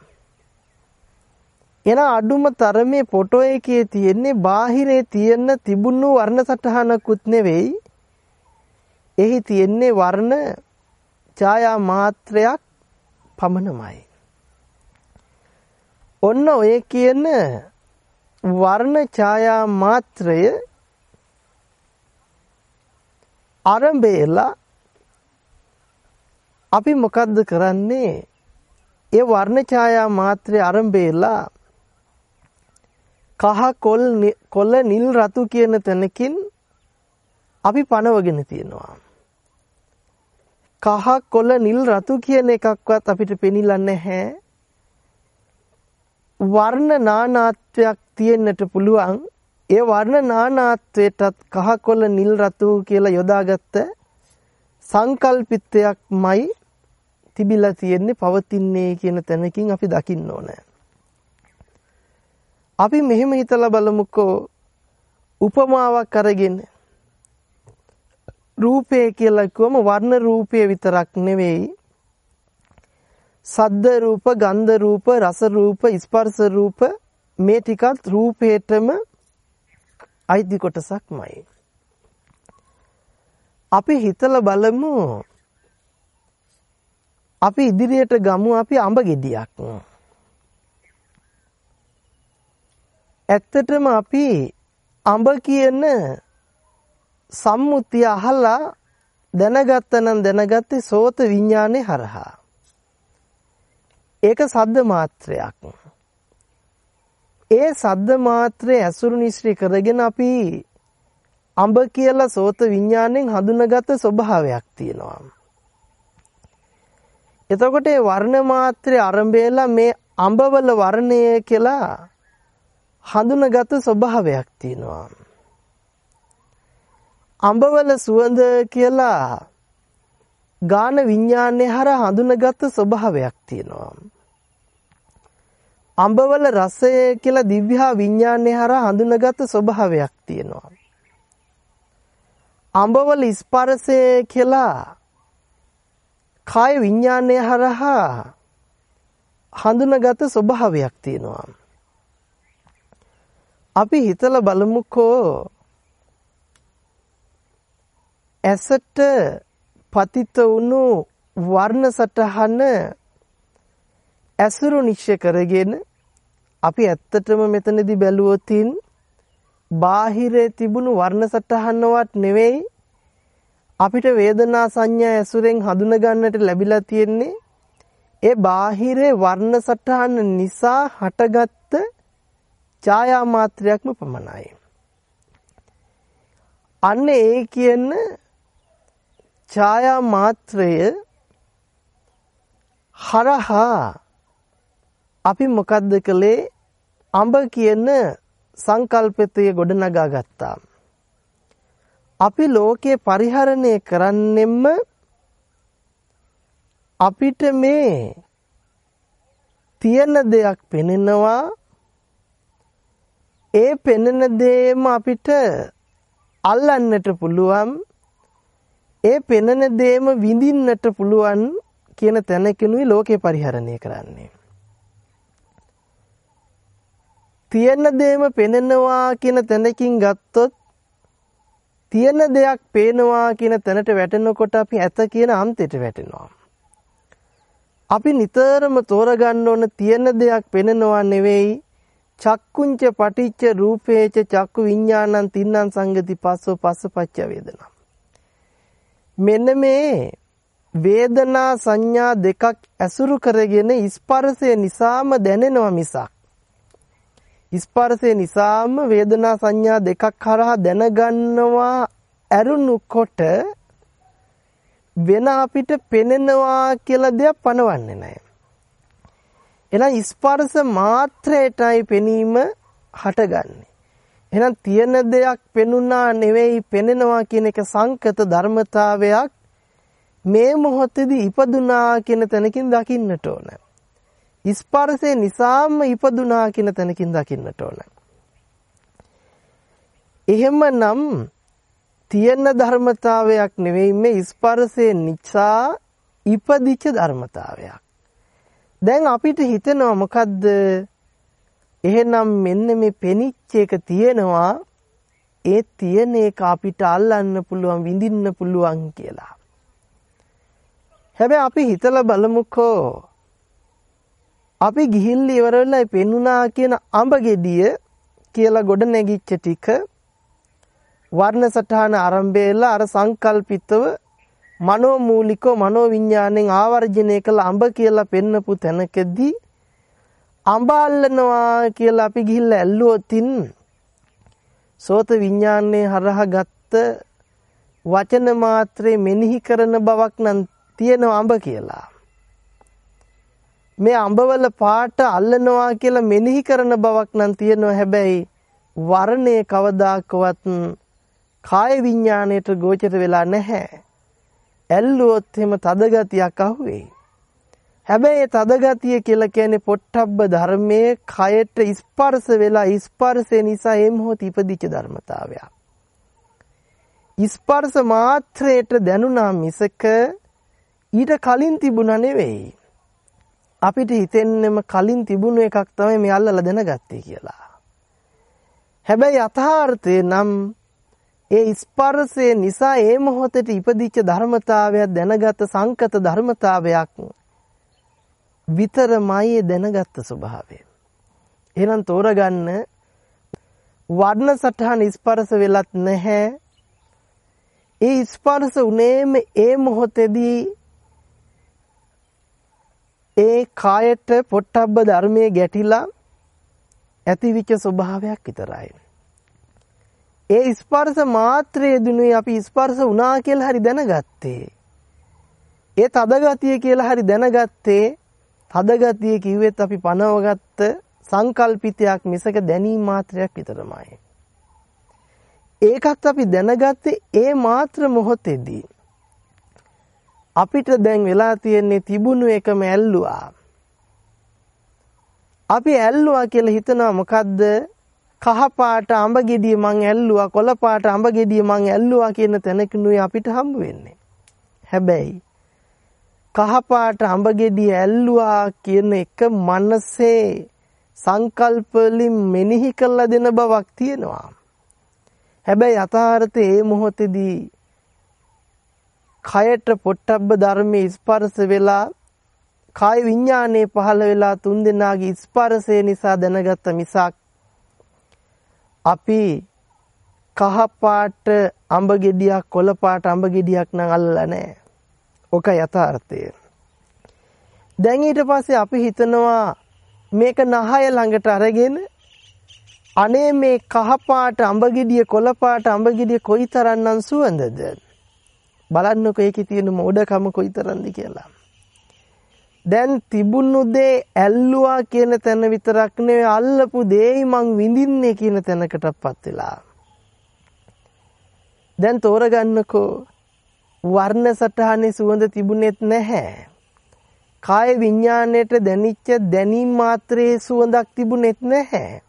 S1: එන අඩුම තරමේ ෆොටෝ එකේ තියෙන්නේ බාහිරේ තියෙන තිබුණු වර්ණ සටහනකුත් නෙවෙයි. එහි තියෙන්නේ වර්ණ ඡායා මාත්‍රයක් පමණමයි. ඔන්න ඔය කියන වර්ණ ඡායා මාත්‍රය ආරම්භයලා අපි මොකද්ද කරන්නේ? ඒ වර්ණ ඡායා මාත්‍රේ ආරම්භයලා කහ කොල් කොළ නිල් රතු කියන තැනකින් අපි පනවගෙන තියෙනවා. කහ කොළ නිල් රතු කියන එකක්වත් අපිට පෙනිලා නැහැ. වර්ණ නානාත්වයක් තියෙන්නට පුළුවන්. ඒ වර්ණ නානාත්වයටත් කහ කොළ නිල් රතු කියලා යොදාගත්ත සංකල්පිතයක්මයි තිබිලා තියෙන්නේ පවතින්නේ කියන තැනකින් අපි දකින්න ඕනේ. අපි මෙහෙම හිතලා බලමුකෝ උපමාවක් අරගෙන රූපය කියලා කිව්වම වර්ණ රූපය විතරක් නෙවෙයි සද්ද රූප, ගන්ධ රූප, රස රූප, ස්පර්ශ රූප මේ ටිකත් රූපේටම අයිති කොටසක්මයි. අපි හිතලා බලමු අපි ඉදිරියට ගමු අපි අඹ ගෙඩියක්. ඇත්තටම අපි අඹ කියන සම්මුතිය අහලා දැනගත්තනම් දැනගත්තේ සෝත විඥානේ හරහා. ඒක සද්ද මාත්‍රයක්. ඒ සද්ද මාත්‍රයේ ඇසුරු නිශ්‍රී කරගෙන අපි අඹ කියලා සෝත විඥාණයෙන් හඳුනාගත් ස්වභාවයක් තියෙනවා. එතකොට ඒ වර්ණ මාත්‍රේ ආරම්භයලා මේ අඹවල වර්ණය කියලා හඳුනාගත් ස්වභාවයක් තියෙනවා. අඹවල සුවඳ කියලා ගාන විඥානයේ හර හඳුනාගත් ස්වභාවයක් තියෙනවා. අඹවල රසය කියලා දිව්‍යා විඥානයේ හර හඳුනාගත් ස්වභාවයක් තියෙනවා. අඹවල ස්පර්ශය කියලා කාය විඥානය හරහා හඳුනාගත ස්වභාවයක් තියෙනවා. අපි හිතලා බලමුකෝ ඇසට පතිත වුණු වර්ණ සටහන ඇසුරු නිශ්චය කරගෙන අපි ඇත්තටම මෙතනදී බැලුවොතින් බාහිරේ තිබුණු වර්ණ සටහනවත් නෙවෙයි අපිට වේදනා සංඥා ඇසුරෙන් හඳුන ගන්නට ලැබිලා තියෙන්නේ ඒ බාහිරේ වර්ණ සටහන නිසා හටගත්ත ඡායා මාත්‍රයක්ම පමණයි. අන්න ඒ කියන ඡායා මාත්‍රය හරහා අපි මොකද්ද කළේ? අඹ කියන සංකල්පිතය ගොඩනගා ගත්තා. අපි ලෝකේ පරිහරණය කරන්නෙම්ම අපිට මේ තියෙන දෙයක් පෙනෙනවා. ඒ පෙනෙන දේම අපිට අල්ලන්නට පුළුවන්. ඒ පෙනෙන දේම විඳින්නට පුළුවන් කියන තැනකිනුයි ලෝකේ පරිහරණය කරන්නේ. තියෙන දේම පෙනෙනවා කියන තැනකින් ගත්තොත් තියෙන දෙයක් පේනවා කියන තැනට වැටෙනකොට අපි ඇත කියන අන්තයට වැටෙනවා. අපි නිතරම තෝරගන්න ඕන තියෙන දෙයක් පෙනෙනවා නෙවෙයි චක්කුංච පටිච්ච රූපේච චක්කු විඥානං තින්නං සංගති පස්සෝ පස්සපච්ච වේදනා මෙන්න මේ වේදනා සංඥා දෙකක් ඇසුරු කරගෙන ස්පර්ශය නිසාම දැනෙනවා මිසක් ස්පර්ශය නිසාම වේදනා සංඥා දෙකක් හරහා දැනගන්නවා ඇරුණුකොට වෙන අපිට පෙනෙනවා කියලා දෙයක් පනවන්නේ නැහැ. එහෙනම් ස්පර්ශ මාත්‍රයටයි පෙනීම හටගන්නේ. එහෙනම් තියෙන දෙයක් පෙනුණා නෙවෙයි පෙනෙනවා කියන එක සංකත ධර්මතාවයක් මේ මොහොතේදී ඉපදුනා කියන තැනකින් දකින්නට ඕන. ස්පර්ශය නිසාම ඉපදුනා කියන තැනකින් දකින්නට ඕන. එහෙමනම් තියෙන ධර්මතාවයක් නෙවෙයි මේ ස්පර්ශය නිසා ඉපදිච්ච ධර්මතාවයක්. දැන් අපිට හිතෙනවා මොකද්ද? එහෙනම් මෙන්න මේ පෙනිච්ච එක තියෙනවා ඒ තියෙන එක අපිට අල්ලන්න පුළුවන් විඳින්න පුළුවන් කියලා. හැබැයි අපි හිතලා බලමුකෝ අපි ගිහිල්ලා ඉවර වෙලා පෙන්ුණා කියන අඹ ගෙඩිය කියලා ගොඩ නැගිච්ච ටික වර්ණ සටහන ආරම්භයලා අර සංකල්පිතව මනෝමූලිකව මනෝවිඤ්ඤාණයෙන් ආවර්ජනය කළ අඹ කියලා පෙන්නපු තැනකදී අඹ අල්ලනවා කියලා අපි ගිහිල්ලා ඇල්ලුවොතින් සෝත විඤ්ඤාණය හරහා ගත්ත වචන මාත්‍රේ මෙනෙහි කරන බවක් නම් තියෙනවා අඹ කියලා. මේ අඹවල පාට අල්ලනවා කියලා මෙනෙහි කරන බවක් නම් තියෙනවා හැබැයි වර්ණය කවදාකවත් කාය විඥාණයට ගෝචර වෙලා නැහැ. ඇල්ලුවොත් එහෙම තද ගතියක් අහුවේ. හැබැයි තද ගතිය කියලා කියන්නේ පොට්ටබ්බ ධර්මයේ කයට ස්පර්ශ වෙලා ස්පර්ශය නිසා ඒ මොහොත ඉපදිච්ච ධර්මතාවයක්. ස්පර්ශ මාත්‍රයට දැනුණා මිසක ඊට කලින් තිබුණා නෙවෙයි. අපිට හිතෙන්නෙම කලින් තිබුණු එකක් තමයි මේ අල්ලලා දැනගත්තේ කියලා. හැබැයි යථාර්ථය නම් ඒ ස්පර්ශය නිසා ඒ මොහොතේ ඉපදිච්ච ධර්මතාවයක් දැනගත් සංකත ධර්මතාවයක් විතරමයි දැනගත් ස්වභාවය. එහෙනම් තෝරගන්න වර්ණ සටහන ස්පර්ශ වෙලත් නැහැ. ඒ ස්පර්ශ උනේම ඒ මොහොතේදී ඒ කායට පොට්ටබ්බ ධර්මයේ ගැටිලා ඇතිවිච්ච ස්වභාවයක් විතරයි. ඒ ස්පර්ශ මාත්‍රයේ දුනුයි අපි ස්පර්ශ වුණා කියලා හරි දැනගත්තේ. ඒ තදගතිය කියලා හරි දැනගත්තේ තදගතිය කිව්වෙත් අපි පනවගත්ත සංකල්පිතයක් මිසක දැනීම මාත්‍රයක් විතරමයි. ඒකත් අපි දැනගත්තේ ඒ මාත්‍ර මොහොතේදී. අපිට දැන් වෙලා තියෙන්නේ තිබුණු එකම ඇල්ලුවා. අපි ඇල්ලුවා කියලා හිතනවා මොකද්ද? කහ පාට අඹ ගෙඩිය මං ඇල්ලුවා කොළ පාට අඹ ගෙඩිය මං ඇල්ලුවා කියන තැනකිනුයි අපිට හම්බ වෙන්නේ. හැබැයි කහ පාට අඹ ගෙඩිය ඇල්ලුවා කියන එක මනසේ සංකල්ප වලින් මෙනෙහි කළ දෙන බවක් තියෙනවා. හැබැයි යථාර්ථයේ මේ මොහොතේදී කයට පොට්ටබ්බ ධර්මයේ ස්පර්ශ වෙලා කාය විඥානයේ පහළ වෙලා තුන් දෙනාගේ ස්පර්ශය නිසා දැනගත්ත මිසක් අපි කහ පාට අඹ ගෙඩියක් කොළ පාට අඹ ගෙඩියක් නම් අල්ලලා නැහැ. ඔක යථාර්ථය. දැන් ඊට පස්සේ අපි හිතනවා මේක නහය ළඟට අරගෙන අනේ මේ කහ පාට අඹ ගෙඩිය කොළ පාට අඹ ගෙඩිය කොයිතරම්නම් සුවඳද බලන්නකො ඒකේ තියෙන මෝඩකම කොයිතරම්ද කියලා දැන් තිබුණු දේ ඇල්ලුවා කියන තැන විතරක් නෙවෙයි අල්ලපු දේයි මං විඳින්නේ කියන තැනකටපත් වෙලා. දැන් තෝරගන්නකෝ වර්ණ සටහනේ සුවඳ තිබුණෙත් නැහැ. කාය විඥාණයට දැනිච්ච දැනීම් මාත්‍රයේ සුවඳක් තිබුණෙත් නැහැ.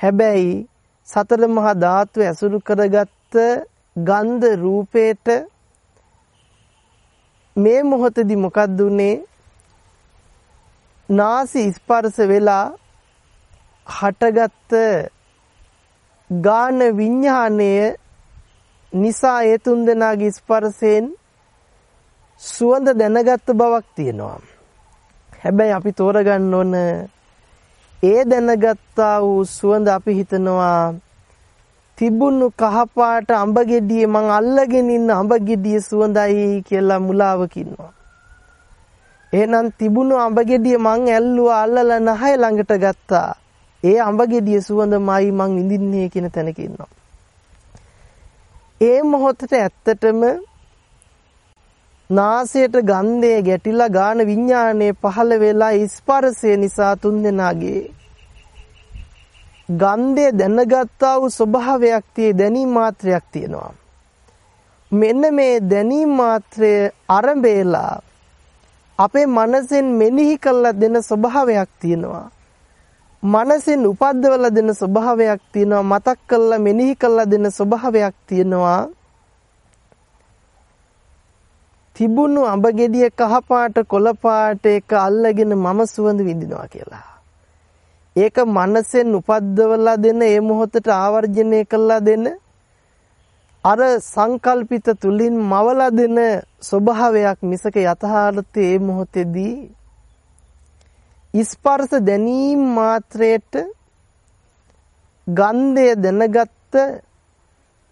S1: හැබැයි සතර මහා ධාතු ඇසුරු කරගත්ත ගන්ධ රූපේට මේ මොහොතදී මොකක්ද උනේ? නාසි ස්පර්ශ වෙලා හටගත්ත ගාන විඥාණය නිසා ඒ තුන් දෙනාගේ ස්පර්ශයෙන් සුවඳ දැනගත් බවක් තියෙනවා. හැබැයි අපි තෝරගන්න ඕන ඒ දැනගත්තා වූ සුවඳ අපි හිතනවා තිබුණු කහපාට අඹ ගෙඩියේ මං අල්ලගෙන ඉන්න අඹ ගෙඩියේ සුවඳයි කියලා මුලාවක ඉන්නවා. එහෙනම් තිබුණු අඹ ගෙඩිය මං ඇල්ලුවා අල්ලලා නහය ළඟට ගත්තා. ඒ අඹ ගෙඩිය සුවඳමයි මං විඳින්නේ කියන තැනක ඉන්නවා. ඒ මොහොතට ඇත්තටම නාසයට ගන්ධය ගැටිලා ගාන විඥානයේ පහළ වෙලා ස්පර්ශය නිසා තුන්දෙනාගේ ගන්ධය දැනගත්තා වූ ස්වභාවයක් tie දැනීම මාත්‍රයක් තියෙනවා. මෙන්න මේ දැනීම මාත්‍රය අරඹේලා අපේ මනසෙන් මෙනෙහි කළා දෙන ස්වභාවයක් තියෙනවා. මනසෙන් උපද්දවලා දෙන ස්වභාවයක් තියෙනවා මතක් කළා මෙනෙහි කළා දෙන ස්වභාවයක් තියෙනවා තිබුණු අඹ ගෙඩිය කහපාට කොළ පාට එක අල්ලගෙන මම සුවඳ විඳිනවා කියලා. ඒක මනසෙන් උපද්දවලා දෙන ඒ මොහොතට ආවර්ජනය කළා දෙන අර සංකල්පිත තුලින් මවලා දෙන ස්වභාවයක් මිසක යථාර්ථයේ ඒ මොහොතේදී ස්පර්ශ දැනීම මාත්‍රයට ගන්ධය දැනගත්ත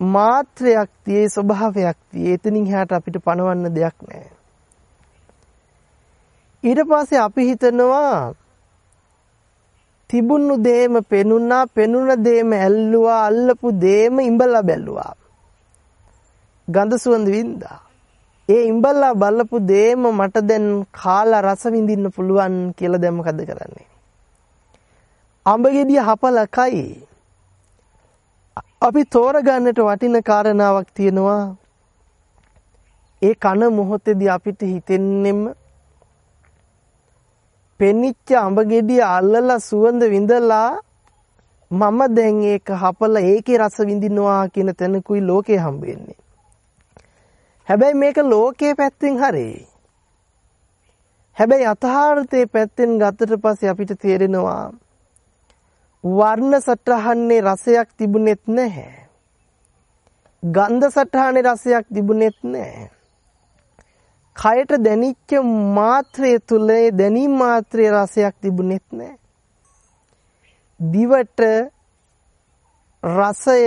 S1: මාත්‍රයක් තියේ ස්වභාවයක් තියේ. එතනින් එහාට අපිට පණවන්න දෙයක් නැහැ. ඊට පස්සේ අපි හිතනවා තිබුණු දේම පෙනුණා පෙනුණ දේම ඇල්ලුවා අල්ලපු දේම ඉඹලා බැලුවා ගඳ සුවඳ වින්දා ඒ ඉඹලා බලපු දේම මට දැන් කාලා රස විඳින්න පුළුවන් කියලා දැන් මොකද කරන්නේ? අඹ ගෙඩිය හපලකයි. අපි තෝරගන්නට වටින කාරණාවක් තියෙනවා. ඒ කන මොහොතේදී අපිට හිතෙන්නෙම පෙනිච්ච අඹ ගෙඩිය අල්ලලා සුවඳ විඳලා මම දැන් ඒක හපලා ඒකේ රස විඳිනවා කියන තැනකුයි ලෝකේ හම්බ වෙන්නේ. හැබැයි මේක ලෝකයේ පැත්තෙන් හරි. හැබැයි අතහාර්ථයේ පැත්තෙන් ගත්තට පස්සේ අපිට තේරෙනවා වර්ණ සටහන්නේ රසයක් තිබුණෙත් නැහැ. ගන්ධ සටහනේ රසයක් තිබුණෙත් නැහැ. කයට දැනිච්ච මාත්‍රය තුල දැනීම මාත්‍රයේ රසයක් තිබුණෙත් නැහැ. දිවට රසය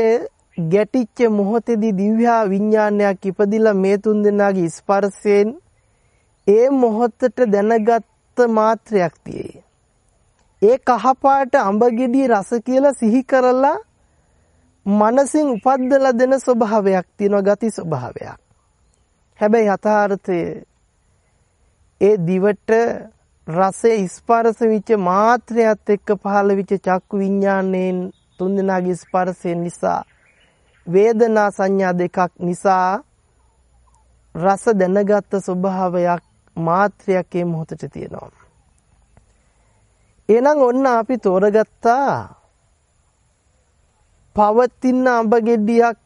S1: ගැටිච්ච මොහොතේදී දිව්‍යා විඥානයක් ඉපදිලා මේ තුන් දෙනාගේ ස්පර්ශයෙන් ඒ මොහොතට දැනගත් මාත්‍රයක් තියෙයි. ඒ කහපාට අඹ ගෙඩිය රස කියලා සිහි කරලා මනසින් උපද්දලා දෙන ස්වභාවයක් තියෙනවා ගති ස්වභාවයක්. හැබැයි යථාර්ථයේ ඒ දිවට රසයේ ස්පර්ශ විච්ච මාත්‍රයත් එක්ක පහළ විච්ච චක්කු විඥාණයෙන් තුන්දෙනාගේ ස්පර්ශයෙන් නිසා වේදනා සංඥා දෙකක් නිසා රස දැනගත් ස්වභාවයක් මාත්‍රයක් මේ මොහොතට තියෙනවා. එහෙනම් ඔන්න අපි තෝරගත්තා පවතින අඹ ගෙඩියක්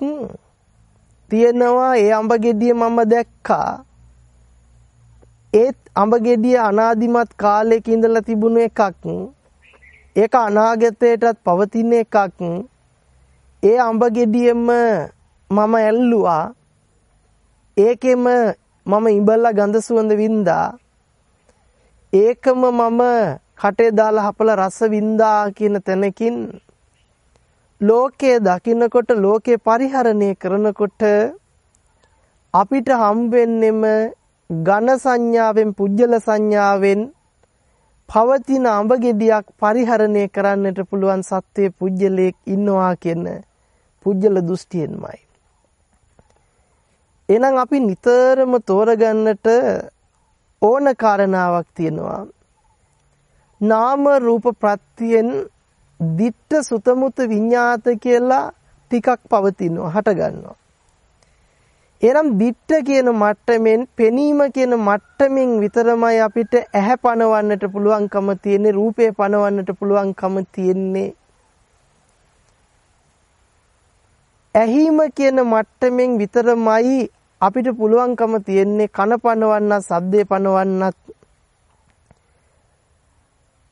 S1: තියෙනවා ඒ අඹ ගෙඩිය මම දැක්කා. ඒත් අඹ ගෙඩිය අනාදිමත් කාලයක ඉඳලා තිබුණු එකක්. ඒක අනාගතයටත් පවතින එකක්. ඒ අඹ ගෙඩියෙම මම ඇල්ලුවා. ඒකෙම මම ඉඹලා ගඳ සුවඳ වින්දා. ඒකම මම කටේ දාලා හපලා රස වින්දා කියන තැනකින් ලෝකයේ දකින්නකොට ලෝකේ පරිහරණය කරනකොට අපිට හම්බෙන්නෙම ඝන සංඥාවෙන් පුජ්‍යල සංඥාවෙන් පවතින අඹ ගෙඩියක් පරිහරණය කරන්නට පුළුවන් සත්වයේ පුජ්‍යලයක් ඉන්නවා කියන පුජ්‍යල දෘෂ්ටියෙන්මයි. එහෙනම් අපි නිතරම තෝරගන්නට ඕන කාරණාවක් තියෙනවා. නාම රූප ප්‍රත්‍යයෙන් ditta සුතමුත විඤ්ඤාත කියලා ටිකක් පවතිනවා හට ගන්නවා. එනම් ditta කියන මට්ටමින් පෙනීම කියන මට්ටමින් විතරමයි අපිට ඇහැ පනවන්නට පුළුවන්කම තියෙන්නේ රූපේ පනවන්නට පුළුවන්කම තියෙන්නේ ඇහිම කියන මට්ටමින් විතරමයි අපිට පුළුවන්කම තියෙන්නේ කන පනවන්න, ශබ්දේ පනවන්නත්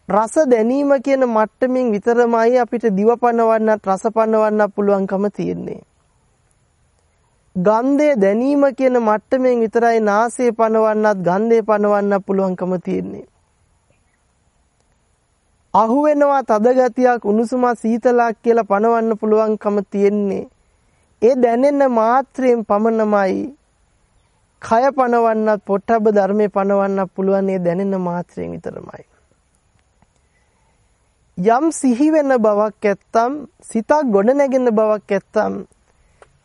S1: රස දැනීම කියන මට්ටමින් විතරමයි අපිට දිව පනවන්නත්, රස පනවන්නත් පුළුවන්කම තියෙන්නේ. ගන්ධය දැනීම කියන මට්ටමින් විතරයි නාසය පනවන්නත් ගන්ධය පනවන්න පුළුවන්කම තියෙන්නේ. අහු වෙනවා තද ගතියක් උණුසුමක් සීතලක් කියලා පනවන්න පුළුවන්කම තියෙන්නේ. ඒ දැනෙන මාත්‍රයෙන් පමණමයි කය පනවන්නත් පොට්ටබ්බ ධර්මයේ පනවන්නත් පුළුවන් ඒ දැනෙන මාත්‍රයෙන් විතරමයි. යම් සිහි වෙන බවක් ඇත්තම් සිතක් ගොඩ නැගෙන බවක් ඇත්තම්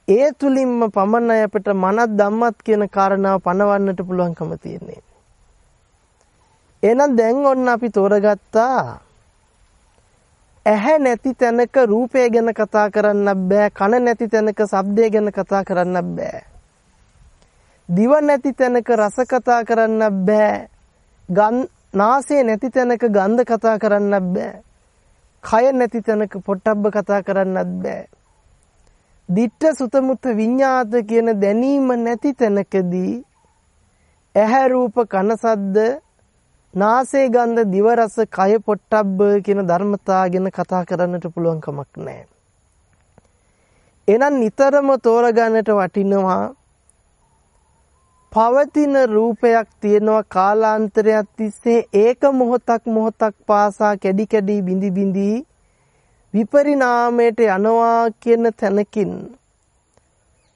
S1: ඒ තුලින්ම පමණයි අපිට මනත් ධම්මත් කියන කාරණාව පනවන්නට පුළුවන්කම තියෙන්නේ. එහෙනම් දැන් ඔන්න අපි තෝරගත්තා. ඇහැ නැති තැනක රූපය ගැන කතා කරන්න බෑ කන නැති තැනක ශබ්දය ගැන කතා කරන්න බෑ. දිව නැති තැනක රස කතා කරන්න බෑ. ගන් නාසය නැති තැනක ගන්ධ කතා කරන්න බෑ. කය නැති තැනක පොට්ටබ්බ කතා කරන්නත් බෑ දිට්ඨ සුතමුත් විඤ්ඤාත කියන දැනීම නැති තැනකදී ඇහැ රූප කන සද්ද නාසය ගන්ධ දිව රස කය පොට්ටබ්බ කියන ධර්මතා ගැන කතා කරන්නට පුළුවන් කමක් නැහැ. එහෙනම් නිතරම තෝරගන්නට වටිනවා පවතින රූපයක් තියෙනවා කාලාන්තරයක් තිස්සේ ඒක මොහොතක් මොහොතක් පාසා කැඩි කැඩි බිඳි බිඳි විපරිණාමයට යනවා කියන තැනකින්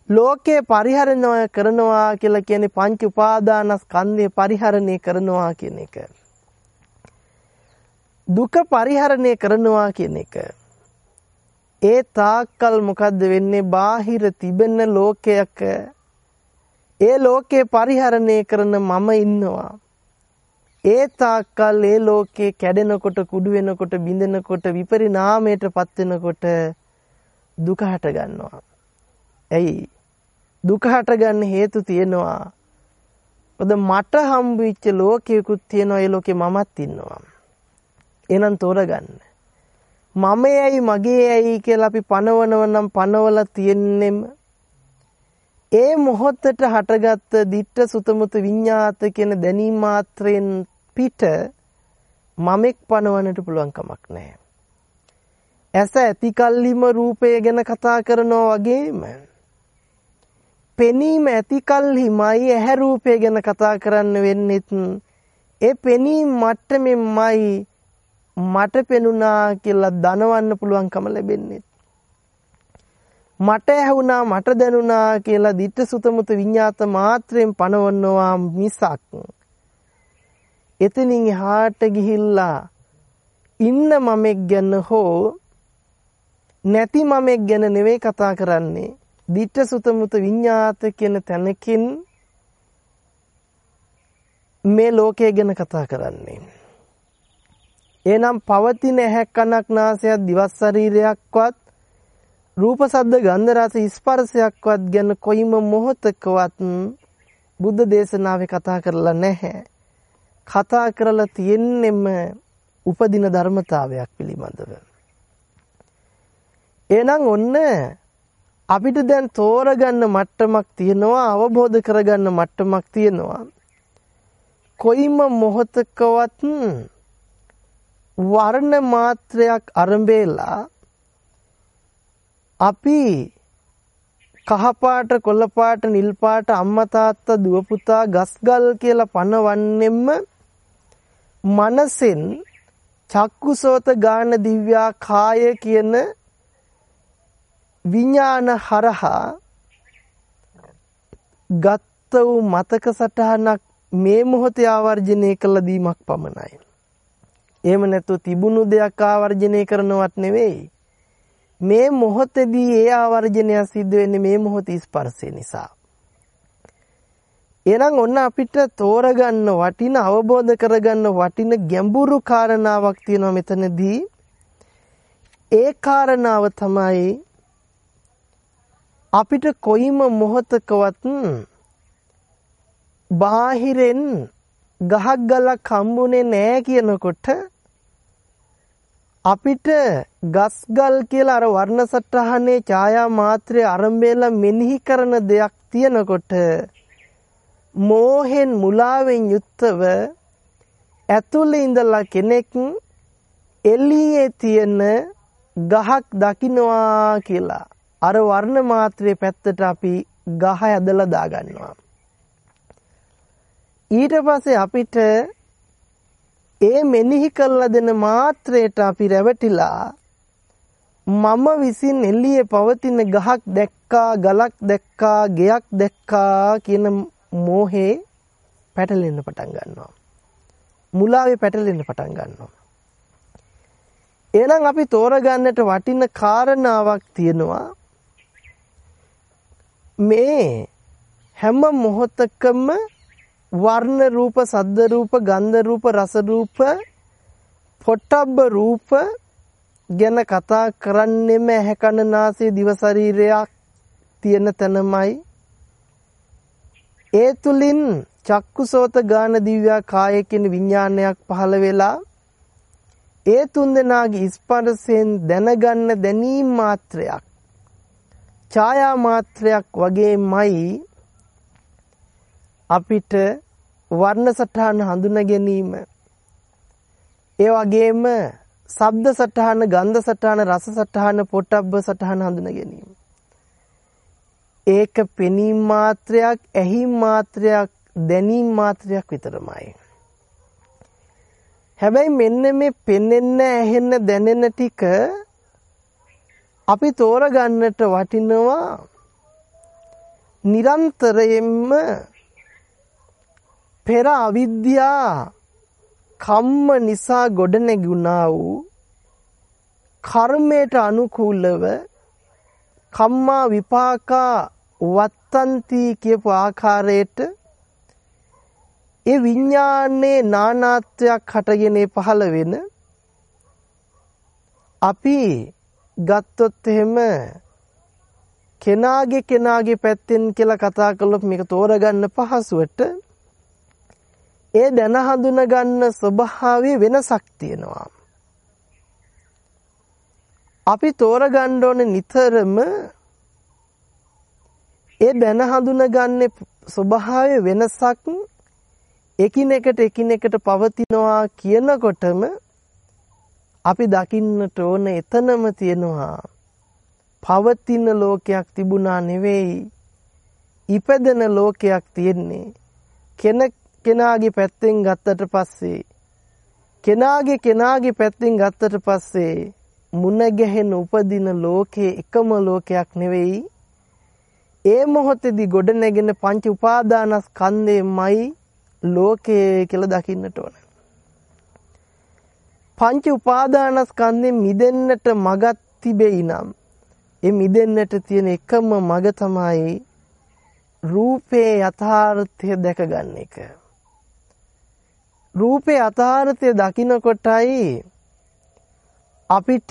S1: ලෝකේ පරිහරණය කරනවා කියලා කියන්නේ පංච උපාදානස්කන්ධය පරිහරණය කරනවා කියන එක. දුක පරිහරණය කරනවා කියන එක. ඒ තාක්කල් මොකද්ද වෙන්නේ? බාහිර තිබෙන ලෝකයක ඒ ලෝකේ පරිහරණය කරන මම ඉන්නවා. ඒ තාක්කල් ඒ ලෝකේ කැඩෙනකොට කුඩු වෙනකොට බිඳෙනකොට විපරිණාමයටපත් වෙනකොට දුක හට ගන්නවා. ඇයි? දුක හටගන්න හේතු තියෙනවා. ඔද මට හම්බ වෙච්ච ලෝකයකුත් තියෙනවා ඒ ලෝකේ මමත් ඉන්නවා. එහෙනම් තෝරගන්න. මමයි මගේයි කියලා අපි පනවනව නම් පනවලා තියෙන්නෙම ඒ මොහොතට හටගත්ත ditta සුතමුත විඤ්ඤාත කියන දැනීම මාත්‍රයෙන් පිට මමෙක් පනවන්නට පුළුවන් කමක් නැහැ. ඇස ඇති කල්හිම රූපය ගැන කතා කරනවා වගේම පෙනීම ඇති කල්හිමයි ඇහැ රූපය ගැන කතා කරන්න වෙන්නෙත් ඒ පෙනීම මට්ටමෙන්මයි මට පෙනුණා කියලා දනවන්න පුළුවන්කම ලැබෙන්නේ. මට ඇහුණා මට දැනුණා කියලා ditta sutamuta විඤ්ඤාත මාත්‍රයෙන් පනවනවා මිසක්. එතනින් එහාට ගිහිල්ලා ඉන්න මමෙක් ගැන හෝ නැති මමෙක් ගැන නෙවෙයි කතා කරන්නේ. ditta sutamuta විඤ්ඤාත කියන තැනකින් මේ ලෝකය ගැන කතා කරන්නේ. එහෙනම් පවතින ඇහැක් කනක් නාසයක් දිවස් ශරීරයක්වත් රූප සද්ද ගන්ධ රස ස්පර්ශයක්වත් ගැන කොයිම මොහොතකවත් බුද්ධ දේශනාවේ කතා කරලා නැහැ. කතා කරලා තියෙන්නෙම උපදින ධර්මතාවයක් පිළිබඳව. එහෙනම් ඔන්න අපිට දැන් තෝරගන්න මට්ටමක් තියෙනවා අවබෝධ කරගන්න මට්ටමක් තියෙනවා. කොයිම මොහොතකවත් වර්ණ මාත්‍රයක් අරඹේලා අපි කහපාට කොළපාට නිල් පාට අම්මා තාත්තා දුව පුතා ගස්ගල් කියලා පනවන්නෙම්ම මනසෙන් චක්කුසෝත ගාන දිව්‍යා කාය කියන විඥාන හරහා ගත්ත වූ මතක සටහනක් මේ මොහොතේ ආවර්ජනය කළ දීමක් පමණයි. එහෙම නැත්නම් තිබුණු දෙයක් ආවර්ජනය කරනවත් නෙවෙයි. මේ මොහොතේදී ඒ ආවර්ජනය සිද්ධ වෙන්නේ මේ මොහොතේ ස්පර්ශය නිසා. එහෙනම් ඔන්න අපිට තෝරගන්න වටින අවබෝධ කරගන්න වටින ගැඹුරු කාරණාවක් තියෙනවා මෙතනදී. ඒ කාරණාව තමයි අපිට කොයිම මොහොතකවත් බාහිරෙන් ගහක් ගලක් හම්බුනේ නැහැ කියනකොට අපිට ගස්ගල් කියලා අර වර්ණ සටහනේ ඡායා මාත්‍රේ අරඹේලා මෙනෙහි කරන දෙයක් තියනකොට මෝහෙන් මුලාවෙන් යුක්තව ඇතුළේ ඉඳලා කෙනෙක් එළියේ තියෙන ගහක් දකින්නවා කියලා අර වර්ණ මාත්‍රයේ පැත්තට අපි ගහ ඇදලා දාගන්නවා. ඊට පස්සේ අපිට ඒ මෙනෙහි කළා දෙන මාත්‍රයට අපි රැවටිලා මම විසින් එළියේ පවතින ගහක් දැක්කා ගලක් දැක්කා ගෙයක් දැක්කා කියන මෝහේ පැටලෙන්න පටන් ගන්නවා. මුලාවේ පැටලෙන්න පටන් ගන්නවා. එහෙනම් අපි තෝරගන්නට වටින කාරණාවක් තියෙනවා. මේ හැම මොහොතකම වර්ණ රූප, සද්ද රූප, ගන්ධ රූප, රස රූප, පොට්ටබ්බ රූප ගැන කතා කරන්නෙම ඇහැ කන නාසය දිව ශරීරයක් තියෙන තැනමයි. ඒ තුලින් චක්කුසෝත ගාන දිව්‍යා කාය කියන විඥානයක් පහළ වෙලා ඒ තුන්දෙනාගේ ස්පර්ශයෙන් දැනගන්න දැනීම් මාත්‍රයක් ඡායා මාත්‍රයක් වගේමයි අපිට වර්ණ සටහන හඳුනා ගැනීම. ඒ වගේම ශබ්ද සටහන ගන්ධ සටහන රස සටහන පොට්ටබ්බ සටහන හඳුනා ගැනීම. ඒක පෙනීම මාත්‍රයක් ඇහිම් මාත්‍රයක් දැනීම් මාත්‍රයක් විතරමයි. හැබැයි මෙන්න මේ පෙනෙන්න ඇහෙන්න දැනෙන ටික අපි තෝරගන්නට වටිනවා නිරන්තරයෙන්ම පෙර අවිද්‍යා කම්ම නිසා ගොඩනැගුණා වූ කර්මයට අනුකූලව කම්මා විපාකා වත්තන්ති කියපු ආකාරයට ඒ විඥානයේ නානාත්වයක් හටගෙන පහළ වෙන අපි ගත්තොත් එහෙම කෙනාගේ කෙනාගේ පැත්තෙන් කියලා කතා කළොත් මේක තෝරගන්න පහසුවට ඒ දැන හඳුන ගන්න ස්වභාවයේ වෙනසක් තියෙනවා. අපි තෝරගන්න ඕනේ නිතරම ඒ දැන හඳුන ගන්න ස්වභාවයේ වෙනසක් එකිනෙකට එකිනෙකට පවතිනවා කියනකොටම අපි දකින්නට ඕන එතනම තියෙනවා. පවතින ලෝකයක් තිබුණා නෙවෙයි. ඉපදෙන ලෝකයක් තියෙන්නේ. කෙනෙක් කෙනාගේ පැත්තෙන් ගත්තට පස්සේ කෙනාගේ කෙනාගේ පැත්තෙන් ගත්තට පස්සේ මුණ ගැහෙන උපදින ලෝකේ එකම ලෝකයක් නෙවෙයි ඒ මොහොතේදී ගොඩ නැගෙන පංච උපාදානස්කන්ධයමයි ලෝකය කියලා දකින්නට ඕන. පංච උපාදානස්කන්ධෙන් මිදෙන්නට මගක් තිබෙයි නම් ඒ මිදෙන්නට තියෙන එකම මග තමයි රූපේ යථාර්ථය දැකගන්න එක. රූපේ යථාර්ථය දකිනකොටයි අපිට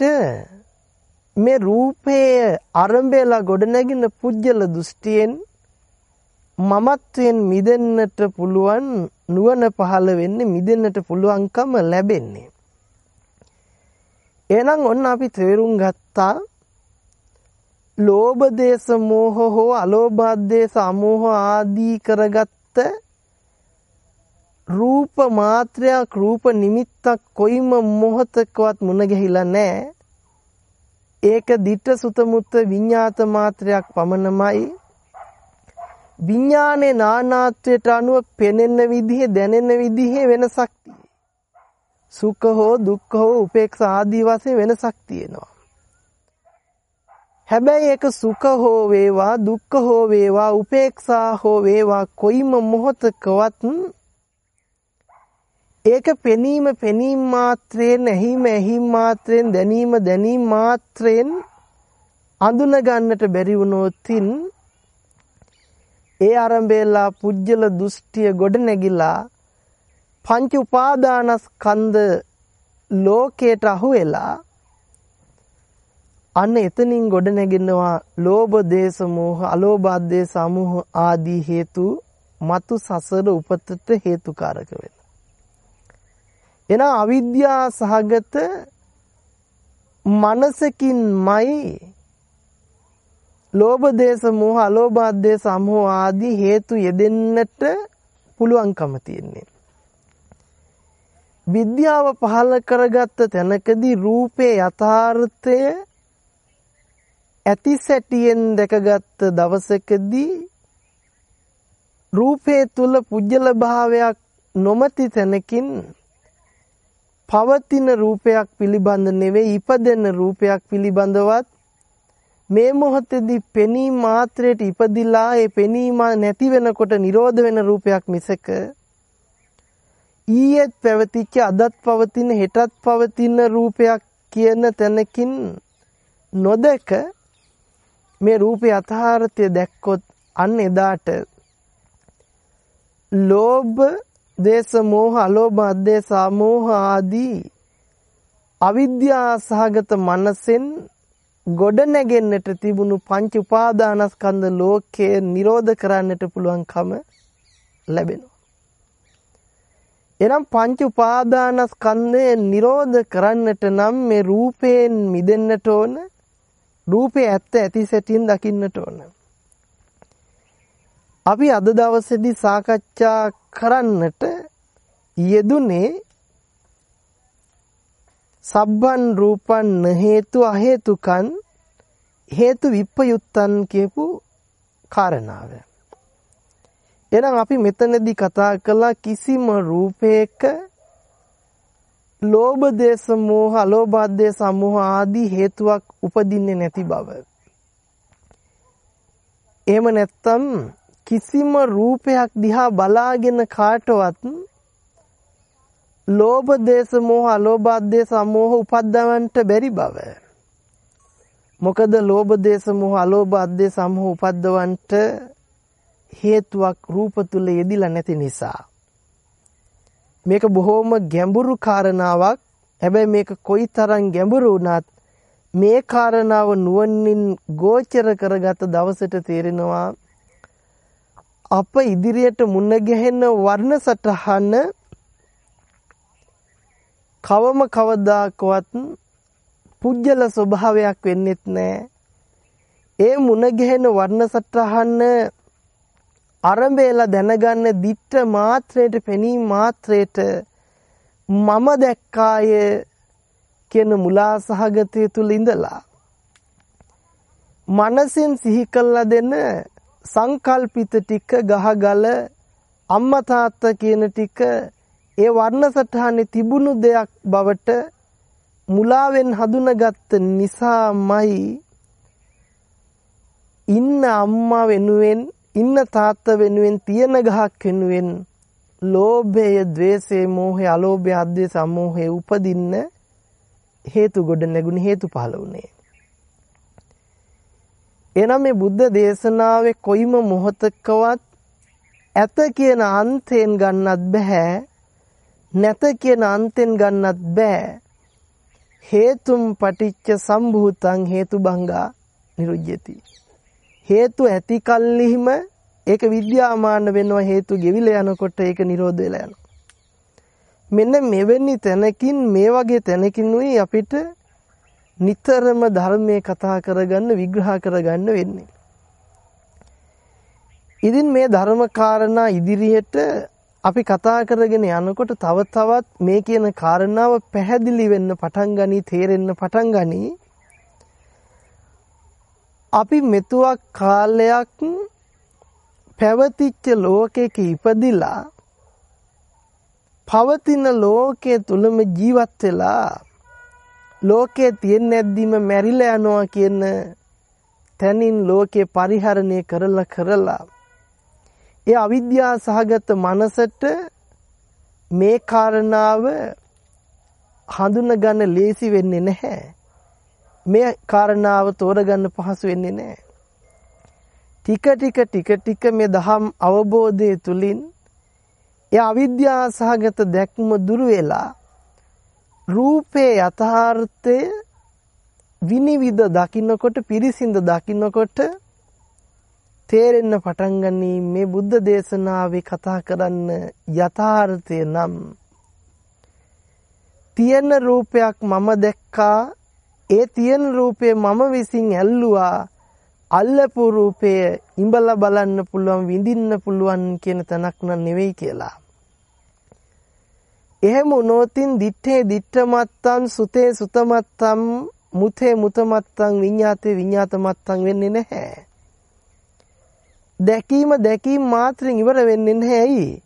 S1: මේ රූපයේ අරඹයලා ගොඩනැගින පුජ්‍යල දෘෂ්ටියෙන් මමත්වයෙන් මිදෙන්නට පුළුවන් නුවණ පහළ වෙන්නේ මිදෙන්නට පුළුවන්කම ලැබෙන්නේ. එහෙනම් ඔන්න අපි තේරුම් ගත්තා ලෝභ දේශ මෝහ හෝ අලෝභ දේශ අමෝහ ආදී කරගත්ත රූප මාත්‍රයක් රූප නිමිත්තක් කොයිම මොහතකවත් මුණ ගැහිලා නැහැ. ඒක ditta sutta mutta විඤ්ඤාත මාත්‍රයක් පමණමයි. විඥානේ නානාත්වයට අනුව පෙනෙන විදිහේ දැනෙන විදිහේ වෙනසක් සුඛ හෝ දුක්ඛ හෝ උපේක්ෂා ආදී වශයෙන් වෙනසක් තියෙනවා. හැබැයි ඒක සුඛ හෝ වේවා දුක්ඛ හෝ වේවා උපේක්ෂා හෝ වේවා කොයිම මොහතකවත් ඒක පෙනීම පෙනීම මාත්‍රයෙන් ඇහිම ඇහිම මාත්‍රයෙන් දැනීම දැනීම මාත්‍රයෙන් අඳුන ගන්නට බැරි වුණොතින් ඒ ආරම්භයලා පුජ්‍යල දෘෂ්ටිය ගොඩ නැගිලා පංච උපාදානස්කන්ධ ලෝකයට අහු වෙලා අන්න එතනින් ගොඩ නැගෙනවා ලෝභ දේශ මොහ අලෝභ දේශ සමෝහ ආදී හේතු මතු සසර උපතට හේතුකාරක වෙන. එන අවිද්‍යා සහගත මනසකින්මයි ලෝභ දේශ මොහ අලෝභ දේශ සමෝහ ආදී හේතු යෙදෙන්නට පුළුවන්කම තියෙන්නේ. විද්‍යාව පහළ කරගත්ත තැනකදී රූපේ යථාර්ථය ඇති සැටියෙන් දැකගත් දවසකදී රූපේ තුල පුජ්‍යල භාවයක් නොමැති තැනකින් පවතින රූපයක් පිළිබඳ නෙවෙයි ඉපදෙන රූපයක් පිළිබඳවත් මේ මොහොතේදී පෙනී මාත්‍රයට ඉපදිලා ඒ පෙනීම නැති වෙනකොට නිරෝධ වෙන රූපයක් මිසක ඊයේත් පැවතිච්ච අදත් පවතින හෙටත් පවතින රූපයක් කියන තැනකින් නොදක මේ රූපේ අතහාරතය දැක්කොත් අන්න එදාට ලෝභ දේශ මෝහ අලෝභ අධේශ මෝහ ආදී අවිද්‍යා සහගත මනසෙන් ගොඩ නැගෙන්නට තිබුණු පංච උපාදානස්කන්ධ ලෝකයේ නිරෝධ කරන්නට පුළුවන්කම ලැබෙනවා. එනම් පංච උපාදානස්කන්ධය නිරෝධ කරන්නට නම් මේ රූපයෙන් මිදෙන්නට ඕන රූපේ ඇත්ත ඇති සැටියෙන් දකින්නට ඕන. අපි අද දවසේදී සාකච්ඡා කරන්නට යෙදුනේ සබ්බන් රූපන් හේතු අහේතුකන් හේතු විප්පයුත්තන් කියපු කාරණාව. එහෙනම් අපි මෙතනදී කතා කළා කිසිම රූපයක ලෝභ දේශ මොහ අලෝභ දේශ මොහ ආදී හේතුවක් උපදින්නේ නැති බව. එහෙම නැත්තම් කිසිම රූපයක් දිහා බලාගෙන කාටවත් ලෝභ දේශ මොහ අලෝභ දේශ මොහ උපද්දවන්නට බැරි බව. මොකද ලෝභ දේශ මොහ අලෝභ දේශ මොහ උපද්දවන්නට හේතුවක් රූප තුල යෙදිලා නැති නිසා. මේක බොහොම ගැඹුරු කාරණාවක්. හැබැයි මේක කොයිතරම් ගැඹුරු වුණත් මේ කාරණාව නුවණින් ගෝචර කරගත දවසට තේරෙනවා අප ඉදිරියට මුණ ගැහෙන වර්ණ සටහන කවම කවදාකවත් පුජ්‍යල ස්වභාවයක් වෙන්නෙත් නැහැ. ඒ මුණ ගැහෙන වර්ණ සටහන අරඹේලා දැනගන්න දිට්ඨ මාත්‍රයට පෙනී මාත්‍රයට මම දැක්කාය කියන මුලා සහගතය තුල ඉඳලා මනසෙන් සිහි කළා දෙන සංකල්පිත ටික ගහගල අම්මා තාත්තා කියන ටික ඒ වර්ණ සටහනේ තිබුණු දෙයක් බවට මුලාවෙන් හඳුනාගත්ත නිසාමයි ඉන්න අම්මා වෙනුවෙන් ඉන්න තාත්තා වෙනුවෙන් තියෙන ගහක් වෙනුවෙන් ලෝභය, ద్వේෂය, මෝහය, අලෝභය, අද්වේෂ, සමෝහය උපදින්න හේතු ගොඩ නැගුණ හේතු පහළ වුණේ. එනම් මේ බුද්ධ දේශනාවේ කොයිම මොහතකවත් ඇත කියන අන්තයෙන් ගන්නත් බෑ නැත කියන අන්තෙන් ගන්නත් බෑ. හේතුම් පටිච්ච සම්භූතං හේතුබංගා නිරුජ්‍යති හේතු ඇති කල්ලිහිම ඒක විද්‍යාමාන වෙනවා හේතු ගෙවිලා යනකොට ඒක නිරෝධ වෙලා යනවා. මෙන්න මෙවැනි තැනකින් මේ වගේ තැනකින් උයි අපිට නිතරම ධර්මයේ කතා කරගන්න විග්‍රහ කරගන්න වෙන්නේ. ඉතින් මේ ධර්ම කාරණා ඉදිරියට අපි කතා කරගෙන යනකොට තව තවත් මේ කියන කාරණාව පැහැදිලි වෙන්න පටන් ගනි තේරෙන්න පටන් ගනි අපි මෙතුවක් කාලයක් පැවතිච්ච ලෝකයක ඉපදිලා පවතින ලෝකයේ තුලම ජීවත් වෙලා ලෝකයේ තියෙන නැද්දිම මැරිලා යනවා කියන තැනින් ලෝකේ පරිහරණය කරලා කරලා ඒ අවිද්‍යා සහගත මනසට මේ කාරණාව හඳුනගන්න ලේසි වෙන්නේ නැහැ. මේ කාරණාව තෝරගන්න පහසු වෙන්නේ නැහැ. ටික ටික ටික ටික මේ දහම් අවබෝධය තුලින් ඒ අවිද්‍යා සහගත දැක්ම දුර වෙලා රූපේ යථාර්ථය විනිවිද දකින්නකොට පිරිසිඳ දකින්නකොට තේරෙන්න පටන් ගනී මේ බුද්ධ දේශනාවේ කතා කරන්න යථාර්ථය නම්. තියෙන රූපයක් මම දැක්කා. ඒ තියෙන රූපේ මම විසින් ඇල්ලුවා. අල්ලපු රූපය ඉඹලා බලන්න පුළුවන් විඳින්න පුළුවන් කියන තැනක් නෙවෙයි කියලා. එහෙම වුණොතින් දිත්තේ දිත්තමත්තම් සුතේ සුතමත්තම් මුතේ මුතමත්තං විඤ්ඤාතේ විඤ්ඤාතමත්තං වෙන්නේ නැහැ. දැකීම දැකීම මාත්‍රෙන් ඉවර වෙන්නේ නැහැ ඇයි?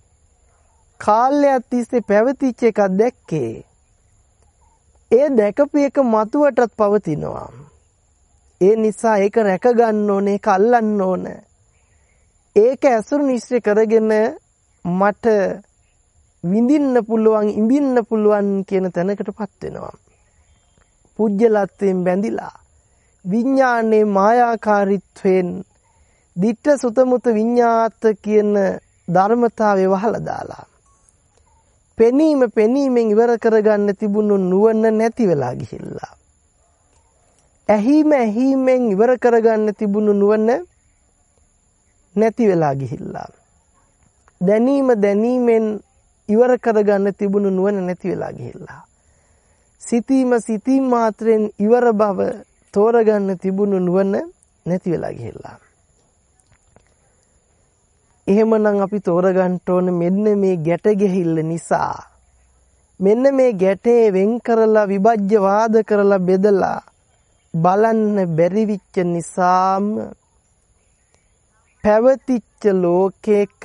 S1: කාලයක් තිස්සේ පැවතිච්ච එකක් දැක්කේ. ඒ දැකපු එක මතුවටත් පවතිනවා. ඒ නිසා ඒක රැක ගන්න ඕනේ, ඒක අල්ලන්න ඕන. ඒක ඇසුරු නිශ්චය කරගෙන මට විඳින්න පුළුවන්, ඉඹින්න පුළුවන් කියන තැනකටපත් වෙනවා. පුජ්‍යලත්වයෙන් බැඳිලා විඥානයේ මායාකාරීත්වයෙන් ditta sutamuta විඤ්ඤාත කියන ධර්මතාවය වහලා දාලා පෙනීම පෙනීමෙන් ඉවර කරගන්න තිබුණු නුවණ නැති වෙලා ගිහිල්ලා. ඇහිම ඇහිමෙන් ඉවර කරගන්න තිබුණු නුවණ නැති වෙලා ගිහිල්ලා. දැනීම දැනීමෙන් ඉවර කරගන්න තිබුණු නුවණ නැති වෙලා ගිහිල්ලා. සිතීම සිතීම මාත්‍රෙන් ඉවර බව තෝරගන්න තිබුණු නුවණ නැති වෙලා ගිහිල්ලා. එහෙමනම් අපි තෝරගන්න ඕන මෙන්න මේ ගැට ගැහිල්ල නිසා මෙන්න මේ ගැටේ වෙන් කරලා විභජ්‍ය වාද කරලා බෙදලා බලන්න බැරි විච්ච නිසාම පැවතිච්ච ලෝකයක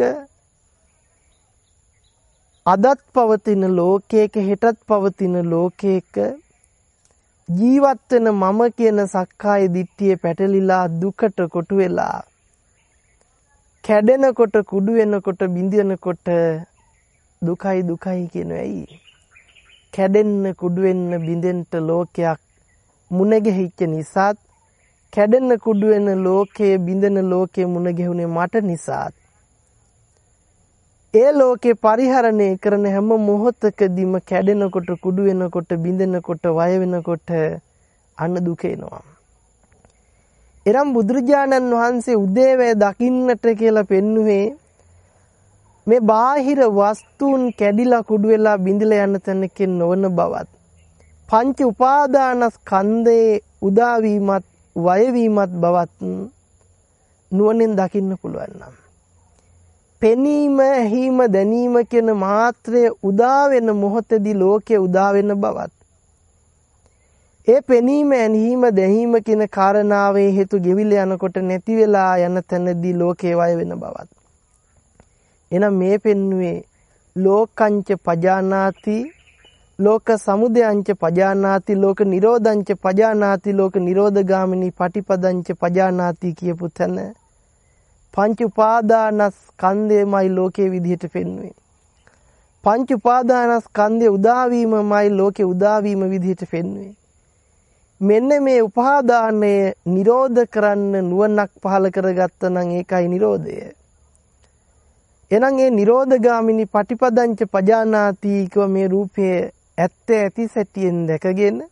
S1: අදත් පවතින ලෝකයක හෙටත් පවතින ලෝකයක ජීවත් වෙන මම කියන සක්කාය දිට්ඨිය පැටලිලා දුකට කොටු වෙලා කැඩෙනකොට කුඩු වෙනකොට බිඳිනකොට දුකයි දුකයි කියන ඇයි? කැඩෙන්න කුඩු වෙන්න බිඳෙන්න ලෝකයක් මුණ ගැහිච්ච නිසාත් කැඩෙන්න කුඩු වෙන ලෝකයේ බිඳෙන ලෝකයේ මුණ ගැහුනේ මට නිසාත් ඒ ලෝකේ පරිහරණය කරන හැම මොහොතකදීම කැඩෙනකොට කුඩු වෙනකොට බිඳෙනකොට වය වෙනකොට අන්න දුක එනවා. එනම් බුදුරජාණන් වහන්සේ උදේවැය දකින්නට කියලා පෙන්වුවේ මේ බාහිර වස්තුන් කැඩිලා කුඩු වෙලා බිඳිලා යන තැනකින් නොවන බවත්. පංච උපාදානස්කන්ධයේ උදාවීමත් වයවීමත් බවත් නුවණෙන් දකින්න පුළුවන් නම්. පෙනීම ඇහිම දැනීම කියන මාත්‍රය උදා වෙන මොහොතේදී ලෝකේ උදා වෙන බවත් ඒ පෙනීම ඇනීම දැහීම කියන කාරණාවේ හේතු ගෙවිල යනකොට නැති වෙලා යන තැනදී ලෝකේ වය වෙන බවත්. එහෙනම් මේ පෙන්නුවේ ලෝකංච පජානාති ලෝක සමුදයංච පජානාති ලෝක නිරෝධංච පජානාති ලෝක නිරෝධගාමිනී පටිපදංච පජානාති කියපු තැන පංච උපාදානස්කන්ධයමයි ලෝකයේ විදිහට පෙන්වන්නේ. පංච උපාදානස්කන්ධය උදාවීමමයි ලෝකේ උදාවීම විදිහට පෙන්වන්නේ. මෙන්න මේ උපාදානය නිරෝධ කරන්න නුවණක් පහල කරගත්ත නම් ඒකයි නිරෝධය. එහෙනම් ඒ නිරෝධගාමිනී පටිපදංච පජානාති කියව මේ රූපයේ ඇත්ත ඇති සැටියෙන් දැකගෙන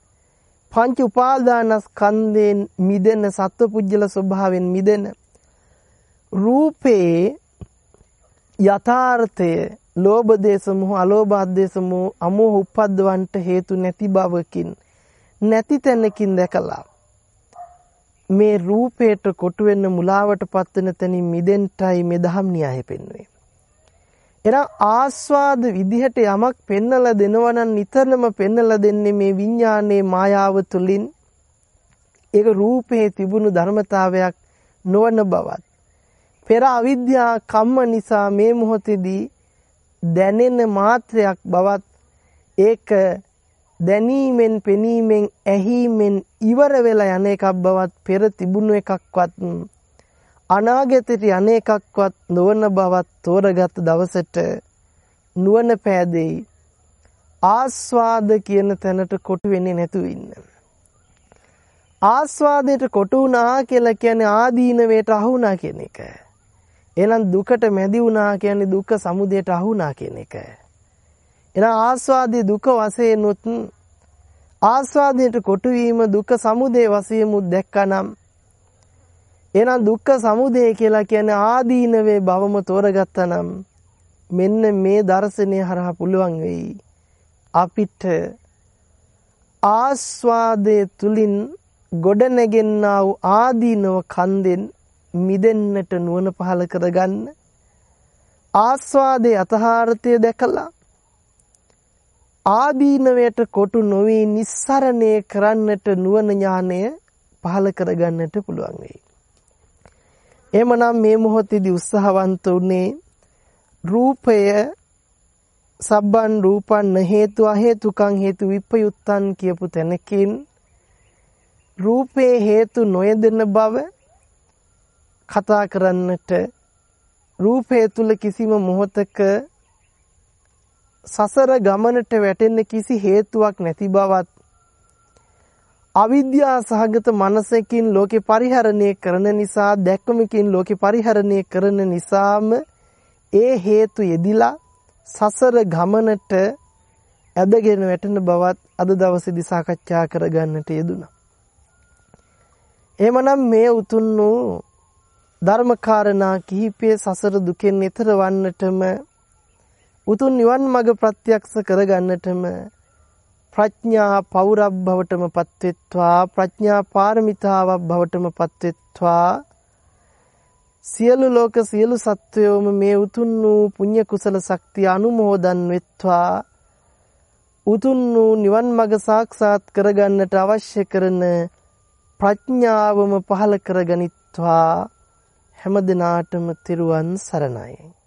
S1: පංච උපාදානස්කන්ධයෙන් මිදෙන සත්වපුජ්‍යල ස්වභාවයෙන් මිදෙන රූපේ යථාර්ථය ලෝභ දේශ මොහ අලෝභ දේශ මොහ අමෝහ උපද්දවන්ට හේතු නැති බවකින් නැති තැනකින් දැකලා මේ රූපයට කොටු වෙන්න මුලාවට පත්වෙන තැනින් මිදෙන්ටයි මේ දහම් න්‍යාය පෙන්වන්නේ. එනම් ආස්වාද විදිහට යමක් පෙන්නලා දෙනවා නම් නිතරම පෙන්නලා දෙන්නේ මේ විඥානයේ මායාව තුලින් ඒක රූපේ තිබුණු ධර්මතාවයක් නොවන බවත් පෙර අවිද්‍යා කම්ම නිසා මේ මොහොතේදී දැනෙන මාත්‍රයක් බවත් ඒක දැනීමෙන් පෙනීමෙන් ඇහිීමෙන් ඉවර වෙලා යන එකක් බවත් පෙර තිබුණු එකක්වත් අනාගතයට යන එකක්වත් නොවන බවත් තෝරගත් දවසට නුවණ පෑදෙයි ආස්වාද කියන තැනට කොටු වෙන්නේ නැතුව ඉන්න. ආස්වාදයට කොටු වුණා කියලා කියන්නේ ආදීනවයට අහු වුණා කියන එක. එහෙනම් දුකට මැදි වුණා කියන්නේ දුක්ඛ සමුදයට අහු වුණා කියන එක. එහෙනම් ආස්වාදී දුක වශයෙන් උත් ආස්වාදයට කොටු වීම දුක සමුදය වශයෙන් උත් දැක්කනම් එහෙනම් දුක්ඛ සමුදය කියලා කියන්නේ ආදීනවේ භවම තෝරගත්තා නම් මෙන්න මේ දර්ශනය හරහා පුළුවන් වෙයි අපිට ආස්වාදයේ තුලින් ගොඩ නැගෙන්නා වූ ආදීනව කන්දෙන් මිදෙන්නට නුවණ පහල කරගන්න ආස්වාදයේ අතහාර්ථය දැකලා ආදීනවයට කොටු නොවි නිස්සරණය කරන්නට නුවණ ඥානය පහළ කරගන්නට පුළුවන් වෙයි. එමනම් මේ මොහොතේදී උත්සාහවන්ත උනේ රූපය සබ්බන් රූපන් හේතු අහේතුකං හේතු විපයුත්තන් කියපු තැනකින් රූපේ හේතු නොයදෙන බව කතා කරන්නට රූපය තුල කිසිම මොහතක සසර ගමනට වැටෙන්න කිසි හේතුවක් නැති බවත් අවිද්‍යා සහගත මනසකින් ලෝකේ පරිහරණය කරන නිසා දැක්කමකින් ලෝකේ පරිහරණය කරන නිසාම ඒ හේතු යෙදිලා සසර ගමනට ඇදගෙන වැටෙන බවත් අද දවසේදී සාකච්ඡා කරගන්නට යෙදුණා. එමනම් මේ උතුම් වූ ධර්මකාරණා කිහිපයේ සසර දුකෙන් ඈතර වන්නටම උතුම් නිවන් මඟ ප්‍රත්‍යක්ෂ කරගන්නටම ප්‍රඥා පෞරබ්බවටම පත්වෙත්වා ප්‍රඥා පාරමිතාවක් බවටම පත්වෙත්වා. සියලු ලෝක සියලු සත්වයෝම මේ උතුම් වූ පුණ්‍ය කුසල ශක්තිය අනුමෝදන් වෙත්වා. උතුම් වූ නිවන් මඟ සාක්ෂාත් කරගන්නට අවශ්‍ය කරන ප්‍රඥාවම පහල කරගනිත්වා. හැම දිනාටම තෙරුවන් සරණයි.